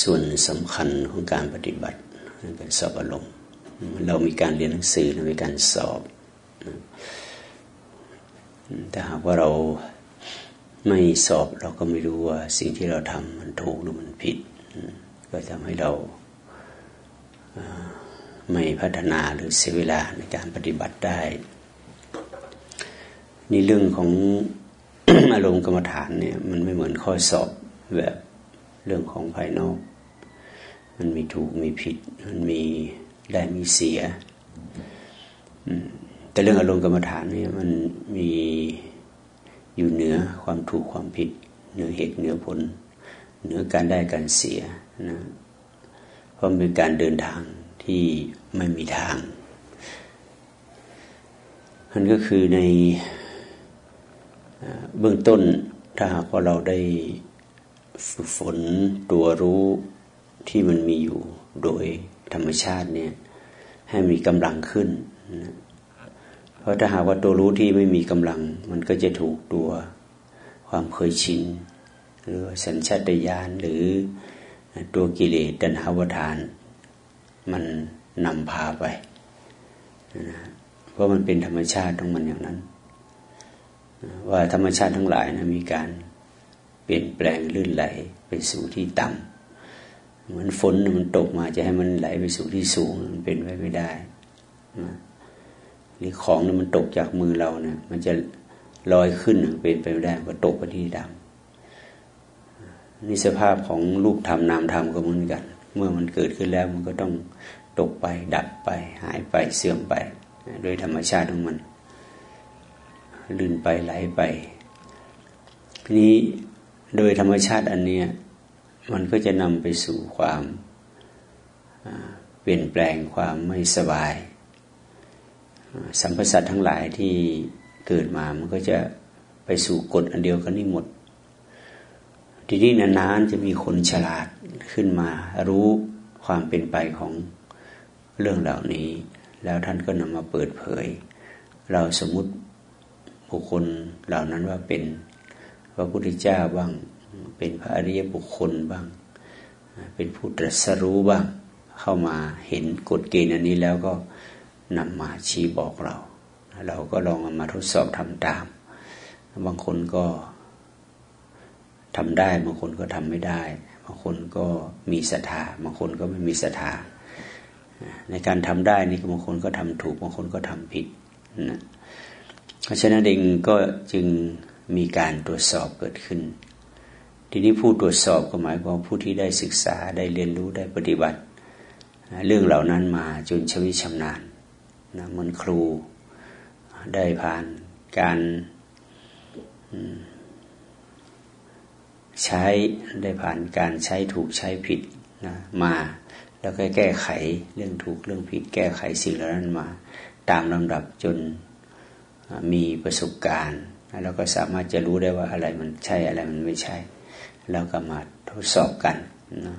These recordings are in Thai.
ส่วนสำคัญของการปฏิบัติการสอบอารมณ์ เรามีการเรียนหนังสือมีการสอบแต่หากว่าเราไม่สอบเราก็ไม่รู้ว่าสิ่งที่เราทำมันถูกหรือมันผิด ก็ทำให้เราไม่พัฒนาหรือเสียเวลาในการปฏิบัติได้ นี่เรื่องของอารมณ์กรรมฐานเนี่ยมันไม่เหมือนข้อสอบแบบ เรื่องของภายนอก มันมีถูกมีผิด มันมีได้มีเสียแต่เรื่องอารมณ์กรรมฐานนี่มันมีอยู่เหนือความถูกความผิด เหนือเหตุเหนือผล เหนือการได้การเสียนะเพราะเป็นการเดินทางที่ไม่มีทางมันก็คือในเบื้องต้นถ้าหากว่าเราได้ ฝึกฝนตัวรู้ที่มันมีอยู่โดยธรรมชาติเนี่ย ให้มีกำลังขึ้นนะเพราะถ้าหากว่าตัวรู้ที่ไม่มีกำลัง มันก็จะถูกตัวความเคยชินหรือสัญชาตญาณหรือตัวกิเลสตัณหาวทาน มันนำพาไปนะเพราะมันเป็นธรรมชาติของมันอย่างนั้น ว่าธรรมชาติทั้งหลายนะมีการ ลี่ยนแปลงลื่นไหลไปสู่ที่ต่ำเหมือนฝนมันตกมาจะให้มันไหลไปสู่ที่สูงมันเป็นไปไม่ได้นะหรือของมันตกจากมือเราเนี่ยมันจะลอยขึ้นเป็นไปไม่ได้ก็ตกไปที่ดำนี่สภาพของรูปธรรมนามธรรมก็เหมือนกัน เมื่อมันเกิดขึ้นแล้วมันก็ต้องตกไป ดับไป หายไปเสื่อมไป โดยธรรมชาติของมันลื่นไปไหลไปนี้ โดยธรรมชาติอันเนี้ยมันก็จะนำไปสู่ความเปลี่ยนแปลงความไม่สบาย สัมพสัตทั้งหลายที่เกิดมามันก็จะไปสู่กฎอันเดียวกันนี่หมด ทีนี้นานๆจะมีคนฉลาดขึ้นมา รู้ความเป็นไปของเรื่องเหล่านี้ แล้วท่านก็นำมาเปิดเผย เราสมมติบุคคลเหล่านั้นว่าเป็น พระพุทธเจ้าบ้าง เป็นพระอริยบุคคลบ้าง เป็นผู้ตรัสรู้บ้าง เข้ามาเห็นกฎเกณฑ์อันนี้แล้วก็นำมาชี้บอกเรา เราก็ลองเอามาทดสอบทำตาม บางคนก็ทำได้ บางคนก็ทำไม่ได้ บางคนก็มีศรัทธา บางคนก็ไม่มีศรัทธา ในการทำได้นี่บางคนก็ทำถูก บางคนก็ทำผิดนะเพราะฉะนั้นเองก็จึง มีการตรวจสอบเกิดขึ้น ทีนี้ผู้ตรวจสอบก็หมายความผู้ที่ได้ศึกษาได้เรียนรู้ได้ปฏิบัติ เรื่องเหล่านั้นมาจนชวิชำนาญนะเหมือนครูได้ผ่านการใช้ได้ผ่านการใช้ถูกใช้ผิดนะมาแล้วก็แก้ไขเรื่องถูกเรื่องผิด แก้ไขสิ่งเหล่านั้นมา ตามลำดับจนมีประสบการณ์ แล้วก็สามารถจะรู้ได้ว่าอะไรมันใช่อะไรมันไม่ใช่ แล้วก็มาทดสอบกันนะ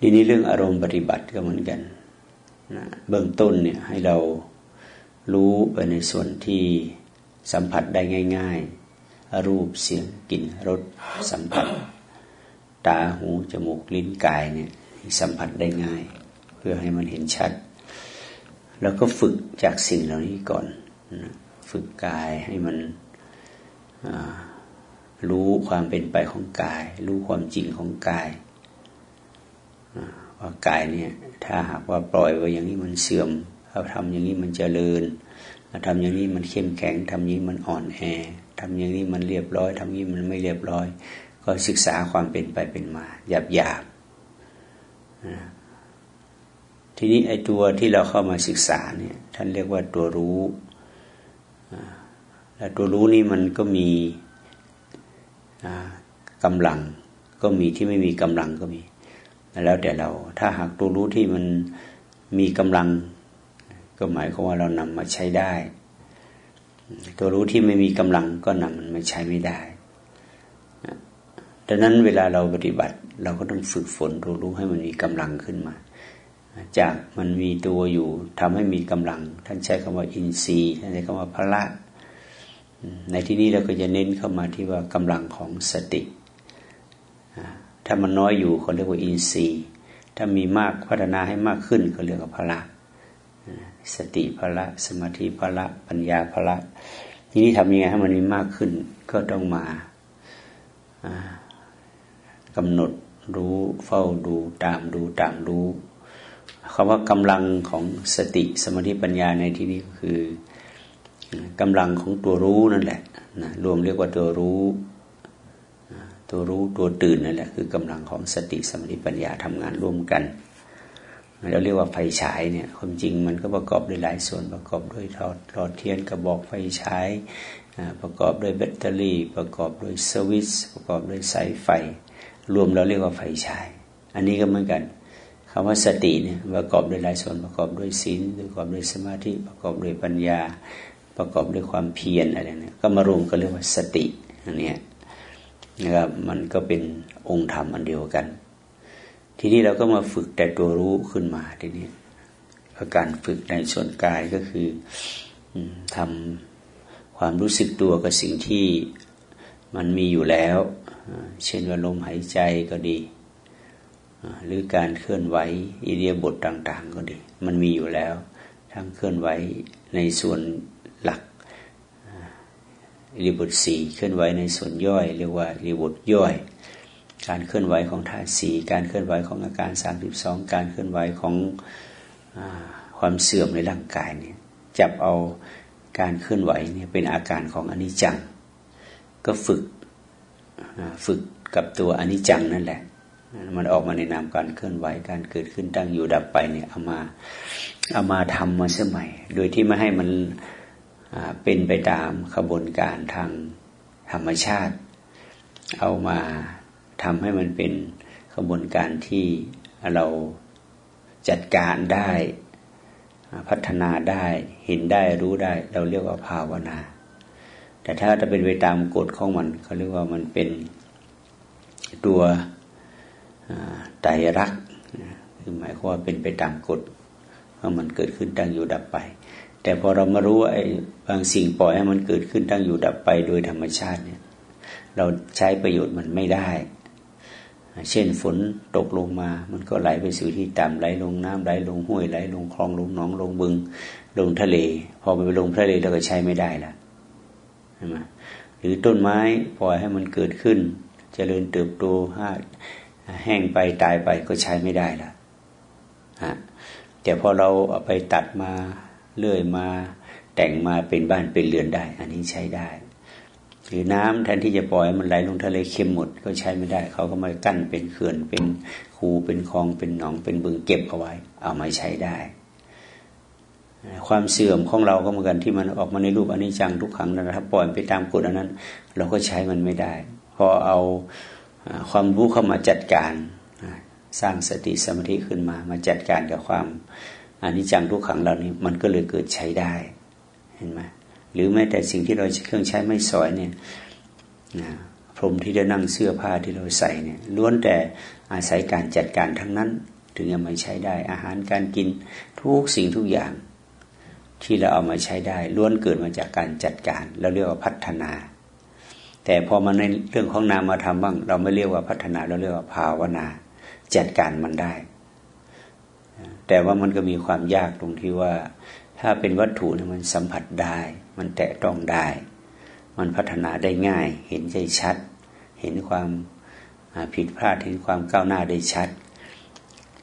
ทีนี้เรื่องอารมณ์ปฏิบัติก็เหมือนกันนะเบื้องต้นเนี่ยให้เรารู้ไปในส่วนที่สัมผัสได้ง่าย ๆ รูปเสียงกลิ่นรสสัมผัส ตาหูจมูกลิ้นกายเนี่ยสัมผัสได้ง่าย เพื่อให้มันเห็นชัด แล้วก็ฝึกจากสิ่งเหล่านี้ก่อนนะ ฝึกกายให้มันรู้ความเป็นไปของกาย รู้ความจริงของกายว่ากายเนี่ยถ้าหากว่าปล่อยไว้อย่างนี้มันเสื่อมถ้าทำอย่างนี้มันจเจริญทำอย่างนี้มันเข้มแข็งทำอย่างนี้มันอ่อนแอทำอย่างนี้มันเรียบร้อยทำอย่างนี้มันไม่เรียบร้อย ก็ศึกษาความเป็นไปเป็นมาหยาบหยาบทีนี้ไอ้ตัวที่เราเข้ามาศึกษาเนี่ยท่านเรียกว่าตัวรู้ และตัวรู้นี่มันก็มีกำลังก็มีที่ไม่มีกำลังก็มี แล้วแต่เรา ถ้าหากตัวรู้ที่มันมีกำลัง ก็หมายความว่าเรานำมาใช้ได้ ตัวรู้ที่ไม่มีกำลังก็นำมันมาใช้ไม่ได้ดังนั้นเวลาเราปฏิบัติ เราก็ต้องฝึกฝนตัวรู้ให้มันมีกำลังขึ้นมา จากมันมีตัวอยู่ทำให้มีกำลัง ท่านใช้คำว่าอินทรีย์ท่านใช้คำว่าพละในที่นี้เราก็จะเน้นเข้ามาที่ว่ากำลังของสติถ้ามันน้อยอยู่เขาเรียกว่าอินทรีย์ ถ้ามีมากพัฒนาให้มากขึ้นเขาเรียกว่าพละสติพละสมาธิพละปัญญาพละทีนี้ทำยังไงให้มันมีมากขึ้นก็ต้องมากำหนดรู้เฝ้าดูตามดูตามรู้ คำว่ากำลังของสติสมาธิปัญญาในที่นี้คือกำลังของตัวรู้นั่นแหละนะรวมเรียกว่าตัวรู้ตัวรู้ตัวตื่นนั่นแหละคือกำลังของสติสมาธิปัญญาทำงานร่วมกันเราเรียกว่าไฟฉายเนี่ยความจริงมันก็ประกอบด้วยหลายส่วนประกอบด้วยทอดทอดเทียนกระบอกไฟฉายประกอบด้วยแบตเตอรี่ ประกอบด้วยสวิตช์ประกอบด้วยสายไฟ รวมเราเรียกว่าไฟฉาย อันนี้ก็เหมือนกัน คำว่าสติเนี่ยประกอบด้วยหลายส่วนประกอบด้วยศีลประกอบด้วยสมาธิประกอบด้วยปัญญา ประกอบด้วยความเพียรอะไรเนี่ยก็มารวมกันเรียกว่าสติอันนี้นะครับมันก็เป็นองค์ธรรมอันเดียวกัน ทีนี้เราก็มาฝึกแต่ตัวรู้ขึ้นมาทีนี้การฝึกในส่วนกายก็คือทำความรู้สึกตัวกับสิ่งที่มันมีอยู่แล้ว เช่นว่าลมหายใจก็ดี หรือการเคลื่อนไหวอิเดียบทต่าง ๆ ก็ดี มันมีอยู่แล้ว ทั้งเคลื่อนไหวในส่วนหลักรีบทสี่เคลื่อนไหวในส่วนย่อย เรียกว่ารีบทย่อย การเคลื่อนไหวของธาตุสี่การเคลื่อนไหวของอาการสามสิบสองการเคลื่อนไหวของอความเสื่อมในร่างกายเนี่ยจับเอาการเคลื่อนไหวเนี่ยเป็นอาการของอนิจจัง ก็ฝึกฝึกกับตัวอนิจจังนั่นแหละ มันออกมาในนามการเคลื่อนไหวการเกิดขึ้นตั้งอยู่ดับไปเนี่ยเอามาเอามาทำมาสมัย โดยที่ไม่ให้มันเป็นไปตามขบวนการทางธรรมชาติ เอามาทำให้มันเป็นขบวนการที่เราจัดการได้พัฒนาได้เห็นได้รู้ได้ เราเรียกว่าภาวนา แต่ถ้าจะเป็นไปตามกฎของมันเขาเรียกว่ามันเป็นตัว ไตรรักคือหมายความว่าเป็นไปตามกฎว่ามันเกิดขึ้นตั้งอยู่ดับไป แต่พอเรามารู้ว่าไอ้บางสิ่งปล่อยให้มันเกิดขึ้นตั้งอยู่ดับไปโดยธรรมชาติเนี่ย เราใช้ประโยชน์มันไม่ได้ เช่นฝนตกลงมา มันก็ไหลไปสู่ที่ต่ำไหลลงน้ำไหลลงห้วยไหลลงคลองลงหนองลงบึง ลงทะเล พอไปลงทะเลเราก็ใช้ไม่ได้ละใช่ไหมหรือต้นไม้ปล่อยให้มันเกิดขึ้นจเจริญเติบโตห้า แห้งไปตายไปก็ใช้ไม่ได้ละฮะแต่พอเราเอาไปตัดมาเลื่อยมาแต่งมาเป็นบ้านเป็นเรือนได้ อันนี้ใช้ได้ หรือน้ำแทนที่จะปล่อยมันไหลลงทะเลเค็มหมดก็ใช้ไม่ได้ เขาก็มากั้นเป็นเขื่อนเป็นคูเป็นคลองเป็นหนองเป็นบึงเก็บเอาไว้ เอามาใช้ได้ ความเสื่อมของเราก็เหมือนกันที่มันออกมาในรูปอนนี้จังทุกครั้งนะครับปล่อยไปตามกฎอันนั้น เราก็ใช้มันไม่ได้ พอเอา ความรู้เข้ามาจัดการ สร้างสติสมาธิขึ้นมา มาจัดการกับความอันนี้จังทุกขังเหล่านี้มันก็เลยเกิดใช้ได้เห็นไหมหรือแม้แต่สิ่งที่เราเครื่องใช้ไม่สอยเนี่ยนะพรมที่จะนั่งเสื้อผ้าที่เราใส่เนี่ยล้วนแต่อาศัยการจัดการทั้งนั้น ถึงจะมาใช้ได้ อาหารการกินทุกสิ่งทุกอย่าง ที่เราเอามาใช้ได้ล้วนเกิดมาจากการจัดการ เราเรียกว่าพัฒนา แต่พอมาในเรื่องของนามมาทำบ้าง เราไม่เรียกว่าพัฒนาเราเรียกว่าภาวนา จัดการมันได้ แต่ว่ามันก็มีความยากตรงที่ว่า ถ้าเป็นวัตถุเนี่ยมันสัมผัสได้ มันแตะต้องได้ มันพัฒนาได้ง่าย เห็นใจชัด เห็นความผิดพลาดเห็นความก้าวหน้าได้ชัด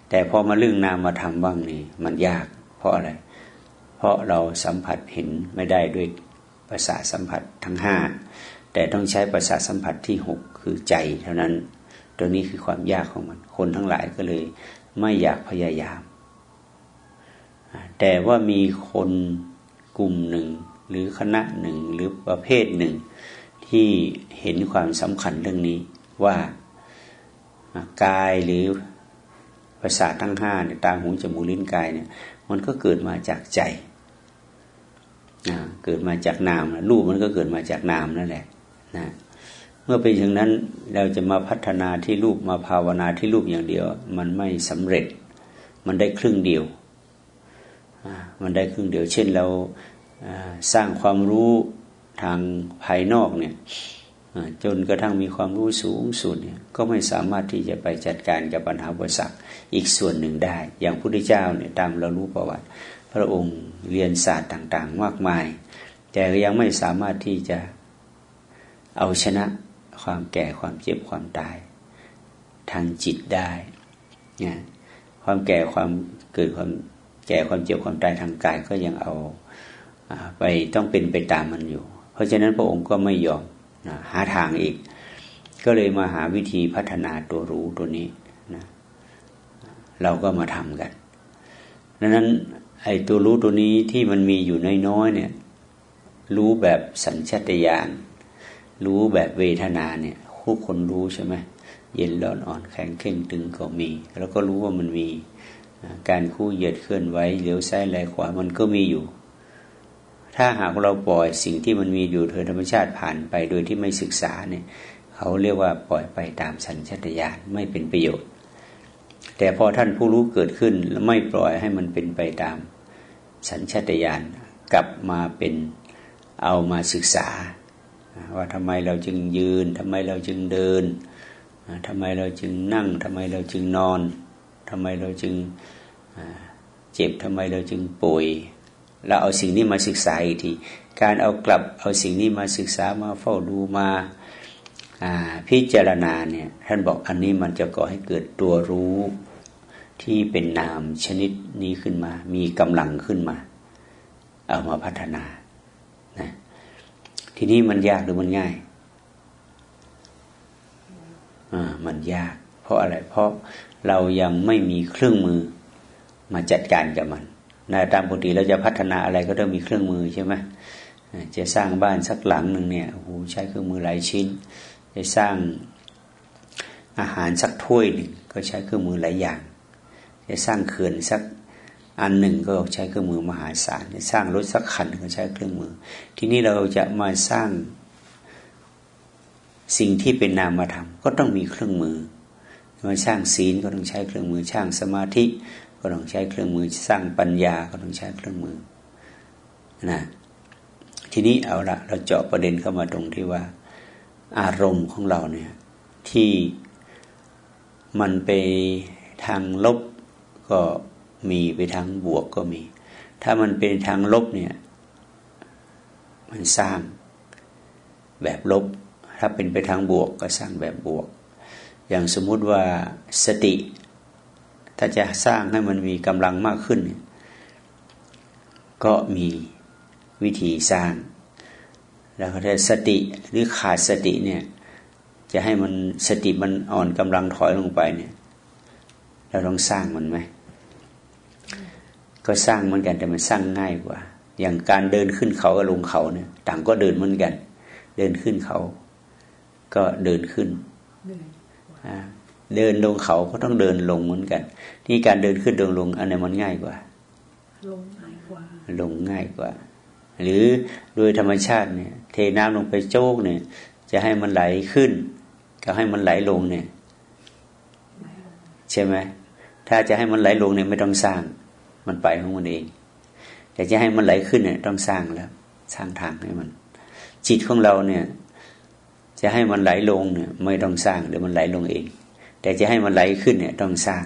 แต่พอมาเรื่องนามมาทำบ้างนี่มันยากเพราะอะไร เพราะเราสัมผัสเห็นไม่ได้ด้วยภาษาสัมผัสทั้งห้า แต่ต้องใช้ภาษาทสัมผัสที่หกคือใจเท่านั้นตัวนี้คือความยากของมัน คนทั้งหลายก็เลย ไม่อยากพยายาม แต่ว่ามีคนกลุ่มหนึ่ง หรือคณะหนึ่งหรือประเภทหนึ่ง ที่เห็นความสำคัญเรื่องนี้ว่ากายหรือภาษาททั้งห้าเนี่ยตาหูจมูกลิ้นกายเนี่ย มันก็เกิดมาจากใจเกิดมาจากนามรูปมันก็เกิดมาจากนามนั่นแหละ นะเมื่อเป็นอย่างนั้นเราจะมาพัฒนาที่รูปมาภาวนาที่รูปอย่างเดียว มันไม่สำเร็จ มันได้ครึ่งเดียวมันได้ครึ่งเดียว เช่นเราสร้างความรู้ทางภายนอกเนี่ยจนกระทั่งมีความรู้สูงสุดเนี่ยก็ไม่สามารถที่จะไปจัดการกับปัญหาอุปสรรคอีกส่วนหนึ่งได้ อย่างพระพุทธเจ้าเนี่ยตามเรารู้ประวัติ พระองค์เรียนศาสตร์ต่าง ๆ มากมาย แต่ยังไม่สามารถที่จะ เอาชนะความแก่ความเจ็บความตาย ทางจิตได้นี่ยความแก่ความเกิดความแก่ความเจ็บความตายทางกายก็ยังเอาไปต้องเป็นไปตามมันอยู่ เพราะฉะนั้นพระองค์ก็ไม่ยอมนะหาทางอีก ก็เลยมาหาวิธีพัฒนาตัวรู้ตัวนี้นะเราก็มาทำกันดังนั้นไอ้ตัวรู้ตัวนี้ที่มันมีอยู่น้อยๆเนี่ย รู้แบบสัญชตาตญาณ รู้แบบเวทนาเนี่ยคู่คนรู้ใช่ไหมเย็นร้อนอ่อนแข็งเข่งตึงก็มี แล้วก็รู้ว่ามันมีการคู่เหยียดเคลื่อนไหวเหลียวซ้ายไหลขวามันก็มีอยู่ ถ้าหากเราปล่อยสิ่งที่มันมีอยู่โดยธรรมชาติผ่านไปโดยที่ไม่ศึกษาเนี่ยเขาเรียกว่าปล่อยไปตามสัญชาตญาณไม่เป็นประโยชน์ แต่พอท่านผู้รู้เกิดขึ้นแล้วไม่ปล่อยให้มันเป็นไปตามสัญชาตญาณกลับมาเป็นเอามาศึกษา ว่าทำไมเราจึงยืนทำไมเราจึงเดินทำไมเราจึงนั่งทำไมเราจึงนอนทำไมเราจึงเจ็บทำไมเราจึงป่วยเราเอาสิ่งนี้มาศึกษาอีกทีการเอากลับเอาสิ่งนี้มาศึกษามาเฝ้าดูมาพิจารณาเนี่ยท่านบอกอันนี้มันจะก่อให้เกิดตัวรู้ที่เป็นนามชนิดนี้ขึ้นมา มีกำลังขึ้นมา เอามาพัฒนา ทีนี้มันยากหรือมันง่ายอ่ามันยาก เพราะอะไร เพราะเรายังไม่มีเครื่องมือมาจัดการกับมันนะตามปกติเราจะพัฒนาอะไรก็ต้องมีเครื่องมือใช่ไหมจะสร้างบ้านสักหลังหนึ่งเนี่ยโอ้โหใช้เครื่องมือหลายชิ้น จะสร้างอาหารสักถ้วยหนึ่งก็ใช้เครื่องมือหลายอย่าง จะสร้างเขื่อนสัก อันหนึ่งก็ใช้เครื่องมือมหาศาลสร้างรถสักคันก็ใช้เครื่องมือ ทีนี้เราจะมาสร้างสิ่งที่เป็นนามธรรมก็ต้องมีเครื่องมือมาสร้างศีลก็ต้องใช้เครื่องมือสร้างสมาธิ ก็ต้องใช้เครื่องมือสร้างปัญญาก็ต้องใช้เครื่องมือนะทีนี้เอาละเราเจาะประเด็นเข้ามาตรงที่ว่า อารมณ์ของเราเนี่ยที่มันไปทางลบก็ มีไปทางบวกก็มี ถ้ามันเป็นทางลบเนี่ย มันสร้างแบบลบ ถ้าเป็นไปทางบวกก็สร้างแบบบวก อย่างสมมุติว่าสติ ถ้าจะสร้างให้มันมีกำลังมากขึ้น ก็มีวิธีสร้าง แล้วก็ถ้าสติหรือขาดสติเนี่ยจะให้มันสติมันอ่อนกำลังถอยลงไปเนี่ย เราต้องสร้างมันไหม ก็สร้างเหมือนกันแต่มันสร้างง่ายกว่า อย่างการเดินขึ้นเขากับลงเขาเนี่ย ต่างก็เดินเหมือนกัน เดินขึ้นเขา ก็เดินขึ้นเดินลงเขาก็ต้องเดินลงเหมือนกันที่การเดินขึ้นเดินลงอันไหนมันง่ายกว่า ลงง่ายกว่า ลงง่ายกว่า หรือโดยธรรมชาติเนี่ย เทน้ำลงไปโจกเนี่ย จะให้มันไหลขึ้นกับให้มันไหลลงเนี่ย ใช่ไหมถ้าจะให้มันไหลลงเนี่ยไม่ต้องสร้าง มันไปของมันเองแต่จะให้มันไหลขึ้นเนี่ยต้องสร้างแล้ว สร้างทางให้มัน จิตของเราเนี่ย จะให้มันไหลลงเนี่ย ไม่ต้องสร้างเดี๋ยวมันไหลลงเอง แต่จะให้มันไหลขึ้นเนี่ยต้องสร้าง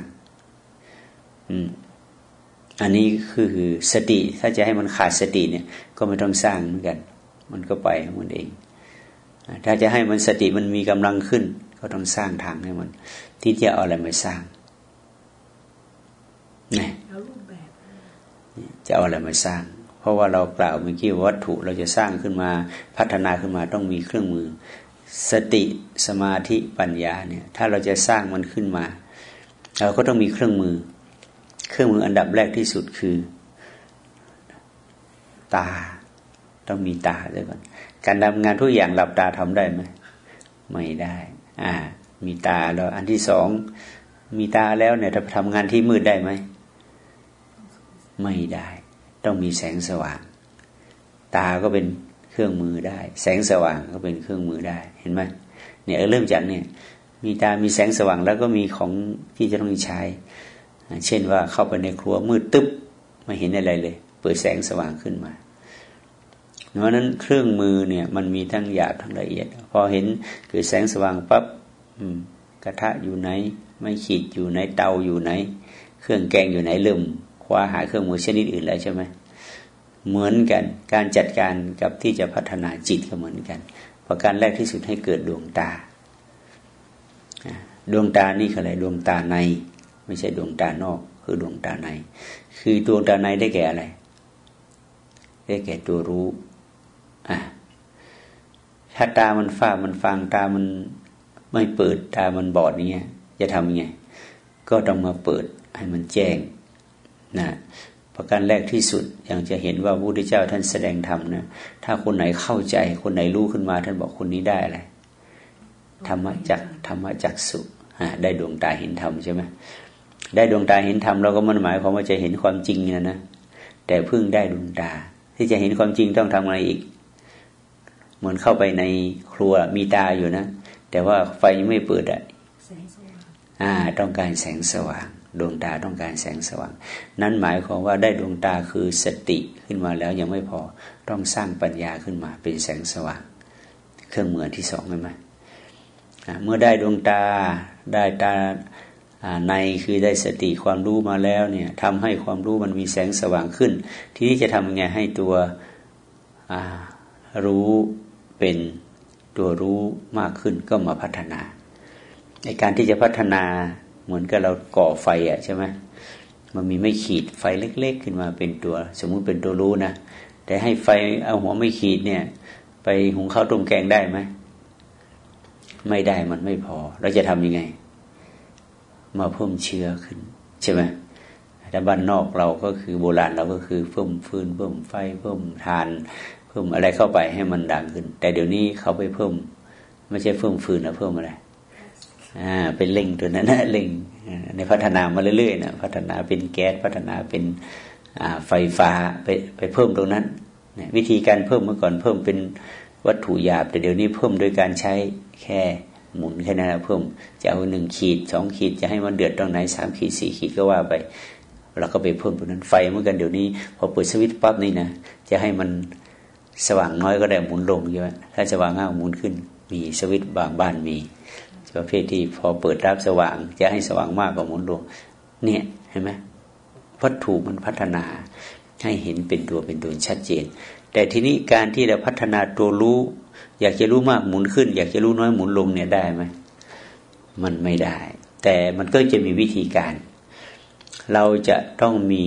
อืม อันนี้คือสติ ถ้าจะให้มันขาดสติเนี่ย ก็ไม่ต้องสร้างเหมือนกัน มันก็ไปมันเอง ถ้าจะให้มันสติมันมีกำลังขึ้น ก็ต้องสร้างทางให้มัน ที่จะเอาอะไรมาสร้าง นี่จะเอาอะไรมาสร้าง เพราะว่าเรากล่าวเมื่อกี้วัตถุเราจะสร้างขึ้นมาพัฒนาขึ้นมาต้องมีเครื่องมือ สติสมาธิปัญญาเนี่ย ถ้าเราจะสร้างมันขึ้นมา เราก็ต้องมีเครื่องมือ เครื่องมืออันดับแรกที่สุดคือ ตา ต้องมีตาด้วยก่อนการทำงานทุกอย่างหลับตาทำได้ไหมไม่ได้ อ่า มีตาแล้ว อันที่สอง มีตาแล้วเนี่ยจะทำงานที่มืดได้ไหม ไม่ได้ ต้องมีแสงสว่าง ตาก็เป็นเครื่องมือได้ แสงสว่างก็เป็นเครื่องมือได้เห็นไหมเนี่ยเริ่มจากเนี่ย มีตามีแสงสว่างแล้วก็มีของที่จะต้องใช้ เช่นว่าเข้าไปในครัวมืดตึ๊บไม่เห็นอะไรเลย เปิดแสงสว่างขึ้นมาเพราะนั้นเครื่องมือเนี่ย มันมีทั้งหยาบทั้งละเอียด พอเห็นคือแสงสว่างปับ๊บกระทะอยู่ไหน ไม่ขีดอยู่ไหนเตาอยู่ไหน เครื่องแกงอยู่ไหนเริ่ม คว้าหาเครื่องมือชนิดอื่นแล้วใช่ไหมเหมือนกัน การจัดการกับที่จะพัฒนาจิตก็เหมือนกันประการแรกที่สุดให้เกิดดวงตา ดวงตานี่คืออะไรดวงตาใน ไม่ใช่ดวงตานอก คือดวงตาใน คือดวงตาในได้แก่อะไร ได้แก่ตัวรู้อะถ้าตามันฝ้ามันฟังตามันไม่เปิดตามันบอดนี่จะทำยังไง ก็ต้องมาเปิดให้มันแจ้ง นะประการแรกที่สุดอย่างจะเห็นว่าพระพุทธเจ้าท่านแสดงธรรมนะถ้าคนไหนเข้าใจ คนไหนรู้ขึ้นมา ท่านบอกคนนี้ได้อะไรธรรมะจักธรรมะจักสุได้ดวงตาเห็นธรรมใช่ไหมได้ดวงตาเห็นธรรมเราก็มันหมายความว่าจะเห็นความจริงนะนะแต่เพิ่งได้ดวงตา ที่จะเห็นความจริงต้องทำอะไรอีก เหมือนเข้าไปในครัวมีตาอยู่นะ แต่ว่าไฟยังไม่เปิดอะอ่า ต้องการแสงสว่าง ดวงตาต้องการแสงสว่าง นั้นหมายความว่าได้ดวงตาคือสติขึ้นมาแล้วยังไม่พอต้องสร้างปัญญาขึ้นมาเป็นแสงสว่าง เครื่องมือที่สองใช่ไหมเมื่อได้ดวงตาได้ตาในคือได้สติความรู้มาแล้วเนี่ยทำให้ความรู้มันมีแสงสว่างขึ้น ทีนี้จะทำยังไงให้ตัวรู้เป็นตัวรู้มากขึ้นก็มาพัฒนาในการที่จะพัฒนา เหมือนกับเราก่อไฟอะใช่ไหมมันมีไม่ขีดไฟเล็ก ๆ ขึ้นมาเป็นตัว สมมุติเป็นตัวรู้นะแต่ให้ไฟเอาหัวไม่ขีดเนี่ย ไปหุงข้าวต้มแกงได้ไหมไม่ได้มันไม่พอ เราจะทำยังไง มาเพิ่มเชื้อขึ้น ใช่ไหมแต่บ้านนอกเราก็คือโบราณเราก็คือเพิ่มฟืนเพิ่มไฟเพิ่มทาน เพิ่มอะไรเข้าไปให้มันดังขึ้น แต่เดี๋ยวนี้เขาไปเพิ่ม ไม่ใช่เพิ่มฟืนนะเพิ่มอะไร อ่าเป็นเล่งตัวนั้นนะเล่งในพัฒนามาเรื่อยๆนะพัฒนาเป็นแก๊สพัฒนาเป็นไฟฟ้าไปไปเพิ่มตรงนั้นวิธีการเพิ่มเมื่อก่อนเพิ่มเป็นวัตถุหยาบ แต่เดี๋ยวนี้เพิ่มโดยการใช้แค่หมุนแค่นั้นเพิ่มจะเอาหนึ่งขีดสองขีดจะให้มันเดือดตรงไหนสามขีดสี่ขีดก็ว่าไปเราก็ไปเพิ่มตรงนั้นไฟเมื่อกันเดี๋ยวนี้ พอเปิดสวิตช์ปั๊บนี่นะจะให้มันสว่างน้อยก็ได้หมุนลงใช่ไหมถ้าสว่างง่ายหมุนขึ้น มีสวิตช์บางบ้านมี ประเภทที่พอเปิดรับสว่าง จะให้สว่างมากกว่าหมุนดวงเนี่ยเห็นไหมวัตถุมันพัฒนาให้เห็นเป็นตัวเป็นตนชัดเจน แต่ทีนี้การที่เราพัฒนาตัวรู้ อยากจะรู้มากหมุนขึ้น อยากจะรู้น้อยหมุนลงเนี่ยได้ไหมมันไม่ได้ แต่มันก็จะมีวิธีการ เราจะต้องมี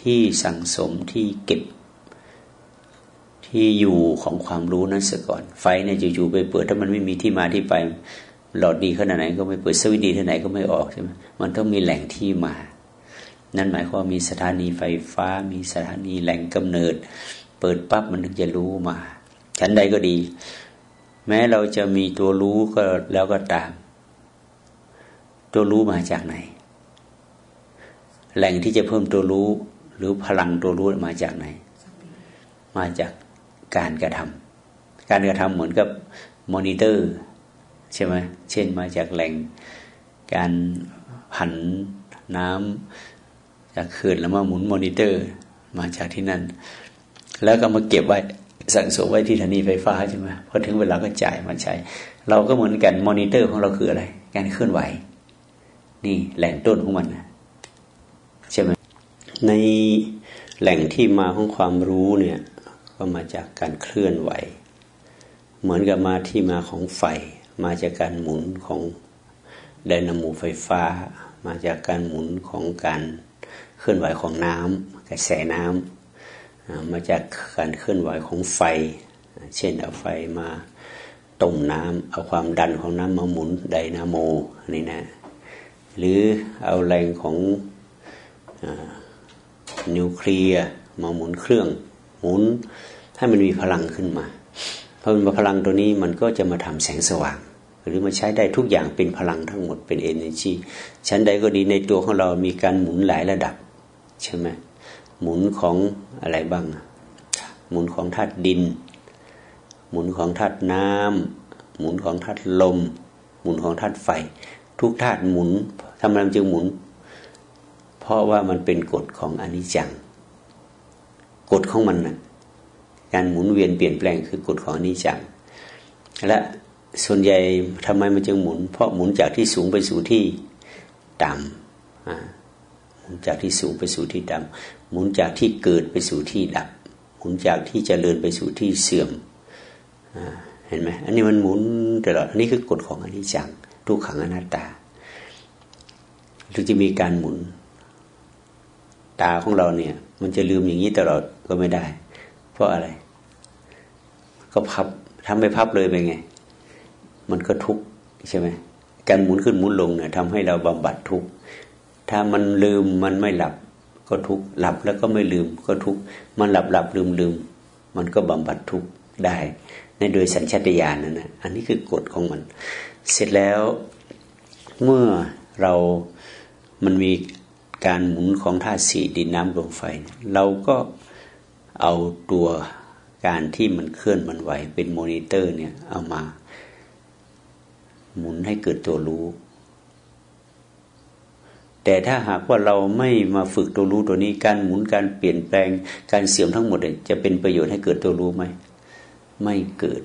ที่สั่งสมที่เก็บที่อยู่ของความรู้นั้นเสียก่อน ไฟเนี่ยจู่ๆไปเปิดถ้ามันไม่มีที่มาที่ไป หลอดดีขนาดไหนก็ไม่เปิดสวิตดีเท่าไหนก็ไม่ออกใช่ไหมมันต้องมีแหล่งที่มา นั่นหมายความมีสถานีไฟฟ้า มีสถานีแหล่งกำเนิด เปิดปั๊บมันถึงจะรู้มาฉันใดก็ดี แม้เราจะมีตัวรู้ก็แล้วก็ตาม ตัวรู้มาจากไหน แหล่งที่จะเพิ่มตัวรู้หรือพลังตัวรู้มาจากไหน มาจากการกระทำการกระทำเหมือนกับมอนิเตอร์ ใช่ไหมเช่นมาจากแหล่งการผันน้ำจากเขื่อนแล้วมาหมุนมอนิเตอร์มาจากที่นั่น แล้วก็มาเก็บไว้สั่งสมไว้ที่สถานีไฟฟ้าใช่ไหมพอถึงเวลาก็จ่ายมาใช้ เราก็เหมือนกันมอนิเตอร์ของเราคืออะไร การเคลื่อนไหว นี่แหล่งต้นของมันใช่ไหมในแหล่งที่มาของความรู้เนี่ยก็มาจากการเคลื่อนไหว เหมือนกับมาที่มาของไฟ มาจากการหมุนของไดนาโมไฟฟ้า มาจากการหมุนของการเคลื่อนไหวของน้ำกระแสน้ำมาจากการเคลื่อนไหวของไฟ เช่นเอาไฟมาต้มน้ำเอาความดันของน้ำมาหมุนไดนาโมนี่นะหรือเอาแรงของนิวเคลียร์มาหมุนเครื่องหมุนให้มันมีพลังขึ้นมาพอมันพลังตัวนี้มันก็จะมาทำแสงสว่าง หรือมาใช้ได้ทุกอย่างเป็นพลังทั้งหมดเป็น energy ชั้นใดก็ดีในตัวของเรามีการหมุนหลายระดับใช่ไหมหมุนของอะไรบ้าง หมุนของธาตุดิน หมุนของธาตุน้ำหมุนของธาตุลม หมุนของธาตุไฟ ทุกธาตุหมุนทำไมจึงหมุน เพราะว่ามันเป็นกฎของอนิจจังกฎของมันนะกการหมุนเวียนเปลี่ยนแปลงคือกฎของอนิจจัง และ ส่วนใหญ่ทำไมมันจึงหมุน เพราะหมุนจากที่สูงไปสู่ที่ต่ำหมุนจากที่สูงไปสู่ที่ต่ำหมุนจากที่เกิดไปสู่ที่ดับ หมุนจากที่เจริญไปสู่ที่เสื่อมเห็นไหมอันนี้มันหมุนตลอดอันนี้คือกฎของอนิจจังทุกขังอนัตตาถึงจะมีการหมุน ตาของเราเนี่ย มันจะลืมอย่างนี้ตลอดก็ไม่ได้ เพราะอะไร ก็พับทำไม่พับเลยไปไง มันก็ทุกข์ใช่ไหมการหมุนขึ้นหมุนลงเนี่ยทำให้เราบำบัดทุกข์ถ้ามันลืมมันไม่หลับก็ทุกข์หลับแล้วก็ไม่ลืมก็ทุกข์มันหลับหลับลืมลืมมันก็บำบัดทุกข์ได้ในโดยสัญชาตญาณนั่นนะอันนี้คือกฎของมัน เสร็จแล้วเมื่อเรามันมีการหมุนของธาตุสี่ดินน้ำลมไฟ เราก็เอาตัวการที่มันเคลื่อนมันไหวเป็นมอนิเตอร์เนี่ยเอามา หมุนให้เกิดตัวรู้ แต่ถ้าหากว่าเราไม่มาฝึกตัวรู้ตัวนี้ การหมุนการเปลี่ยนแปลงการเสื่อมทั้งหมดจะเป็นประโยชน์ให้เกิดตัวรู้ไหมไม่เกิด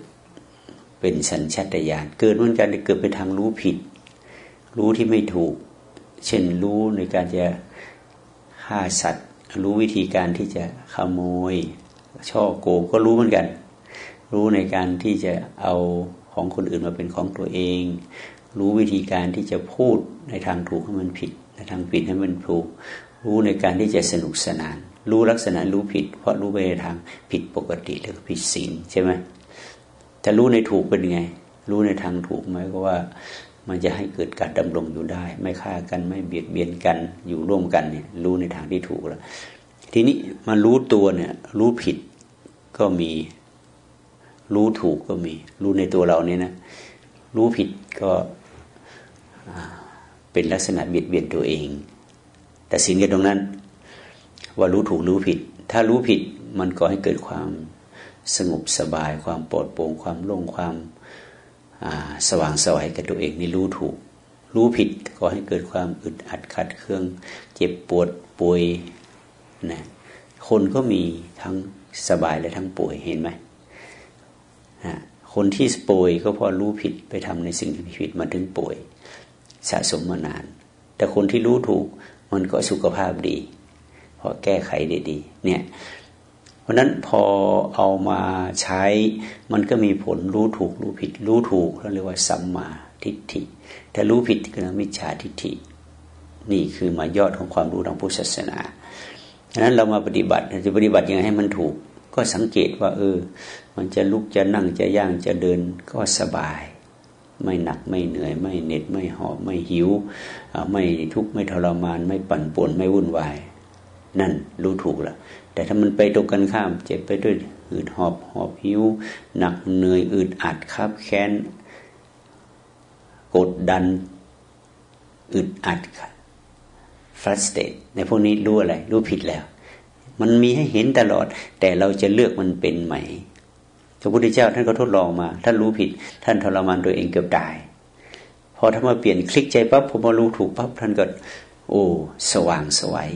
เป็นสัญชาตญาณเกิดเหมือนกันเกิดไปทางรู้ผิด รู้ที่ไม่ถูก เช่นรู้ในการจะฆ่าสัตว์ รู้วิธีการที่จะขโมย ช่อโกงก็รู้เหมือนกัน รู้ในการที่จะเอา ของคนอื่นมาเป็นของตัวเอง รู้วิธีการที่จะพูดในทางถูกให้มันผิด ในทางผิดให้มันถูก รู้ในการที่จะสนุกสนาน รู้ลักษณะรู้ผิด เพราะรู้ไปในทางผิดปกติหรือผิดศีลใช่ไหมจะรู้ในถูกเป็นไง รู้ในทางถูกไหมก็ว่ามันจะให้เกิดการดำรงอยู่ได้ ไม่ฆ่ากันไม่เบียดเบียนกันอยู่ร่วมกันเนี่ยรู้ในทางที่ถูกแล้ว ทีนี้มารู้ตัวเนี่ย รู้ผิดก็มี รู้ถูกก็มี รู้ในตัวเราเนี่ยนะ รู้ผิดก็เป็นลักษณะเบียดเบียนตัวเอง แต่สิ่งกันตรงนั้น ว่ารู้ถูกรู้ผิด ถ้ารู้ผิดมันก็ให้เกิดความสงบสบาย ความปลอดโปร่งความโล่งความสว่างสวัยกับตัวเองนี่รู้ถูก รู้ผิดก็ให้เกิดความอึดอัดขัดเครื่อง เจ็บปวดป่วยนะคนก็มีทั้งสบายและทั้งป่วยเห็นไหม คนที่ป่วยก็เพราะรู้ผิดไปทำในสิ่งที่ผิดมาถึงป่วยสะสมมานาน แต่คนที่รู้ถูกมันก็สุขภาพดี เพราะแก้ไขได้ดี เนี่ย เพราะนั้นพอเอามาใช้มันก็มีผลรู้ถูกรู้ผิด รู้ถูกเราเรียกว่าสัมมาทิฏฐิแต่รู้ผิดคือมิจฉาทิฏฐิ นี่คือมายอดของความรู้ทางพุทธศาสนาดังนั้นเรามาปฏิบัติจะปฏิบัติยังไงให้มันถูก ก็สังเกตว่า เออ มันจะลุกจะนั่งจะย่างจะเดินก็สบาย ไม่หนักไม่เหนื่อย ไม่เหน็ดไม่หอบไม่หิว ไม่ทุกข์ไม่ทรมาน ไม่ปั่นป่วนไม่วุ่นวาย นั่นรู้ถูกล้วแต่ถ้ามันไปตรงกันข้าม เจ็บไปด้วยอืดหอบหอบหิว หนักเหนื่อยอืดอัดครับแค้นกดดันอึดอัดฟรัสเตตในพวกนี้รู้อะไร รู้ผิดแล้ว มันมีให้เห็นตลอด แต่เราจะเลือกมันเป็นไหมพระพุทธเจ้าท่านก็ทดลองมา ท่านรู้ผิด ท่านทรมานตัวเองเกือบตาย พอถ้ามาเปลี่ยนคลิกใจปั๊บพอมารู้ถูกปั๊บท่านก็ โอ้สว่างสวัย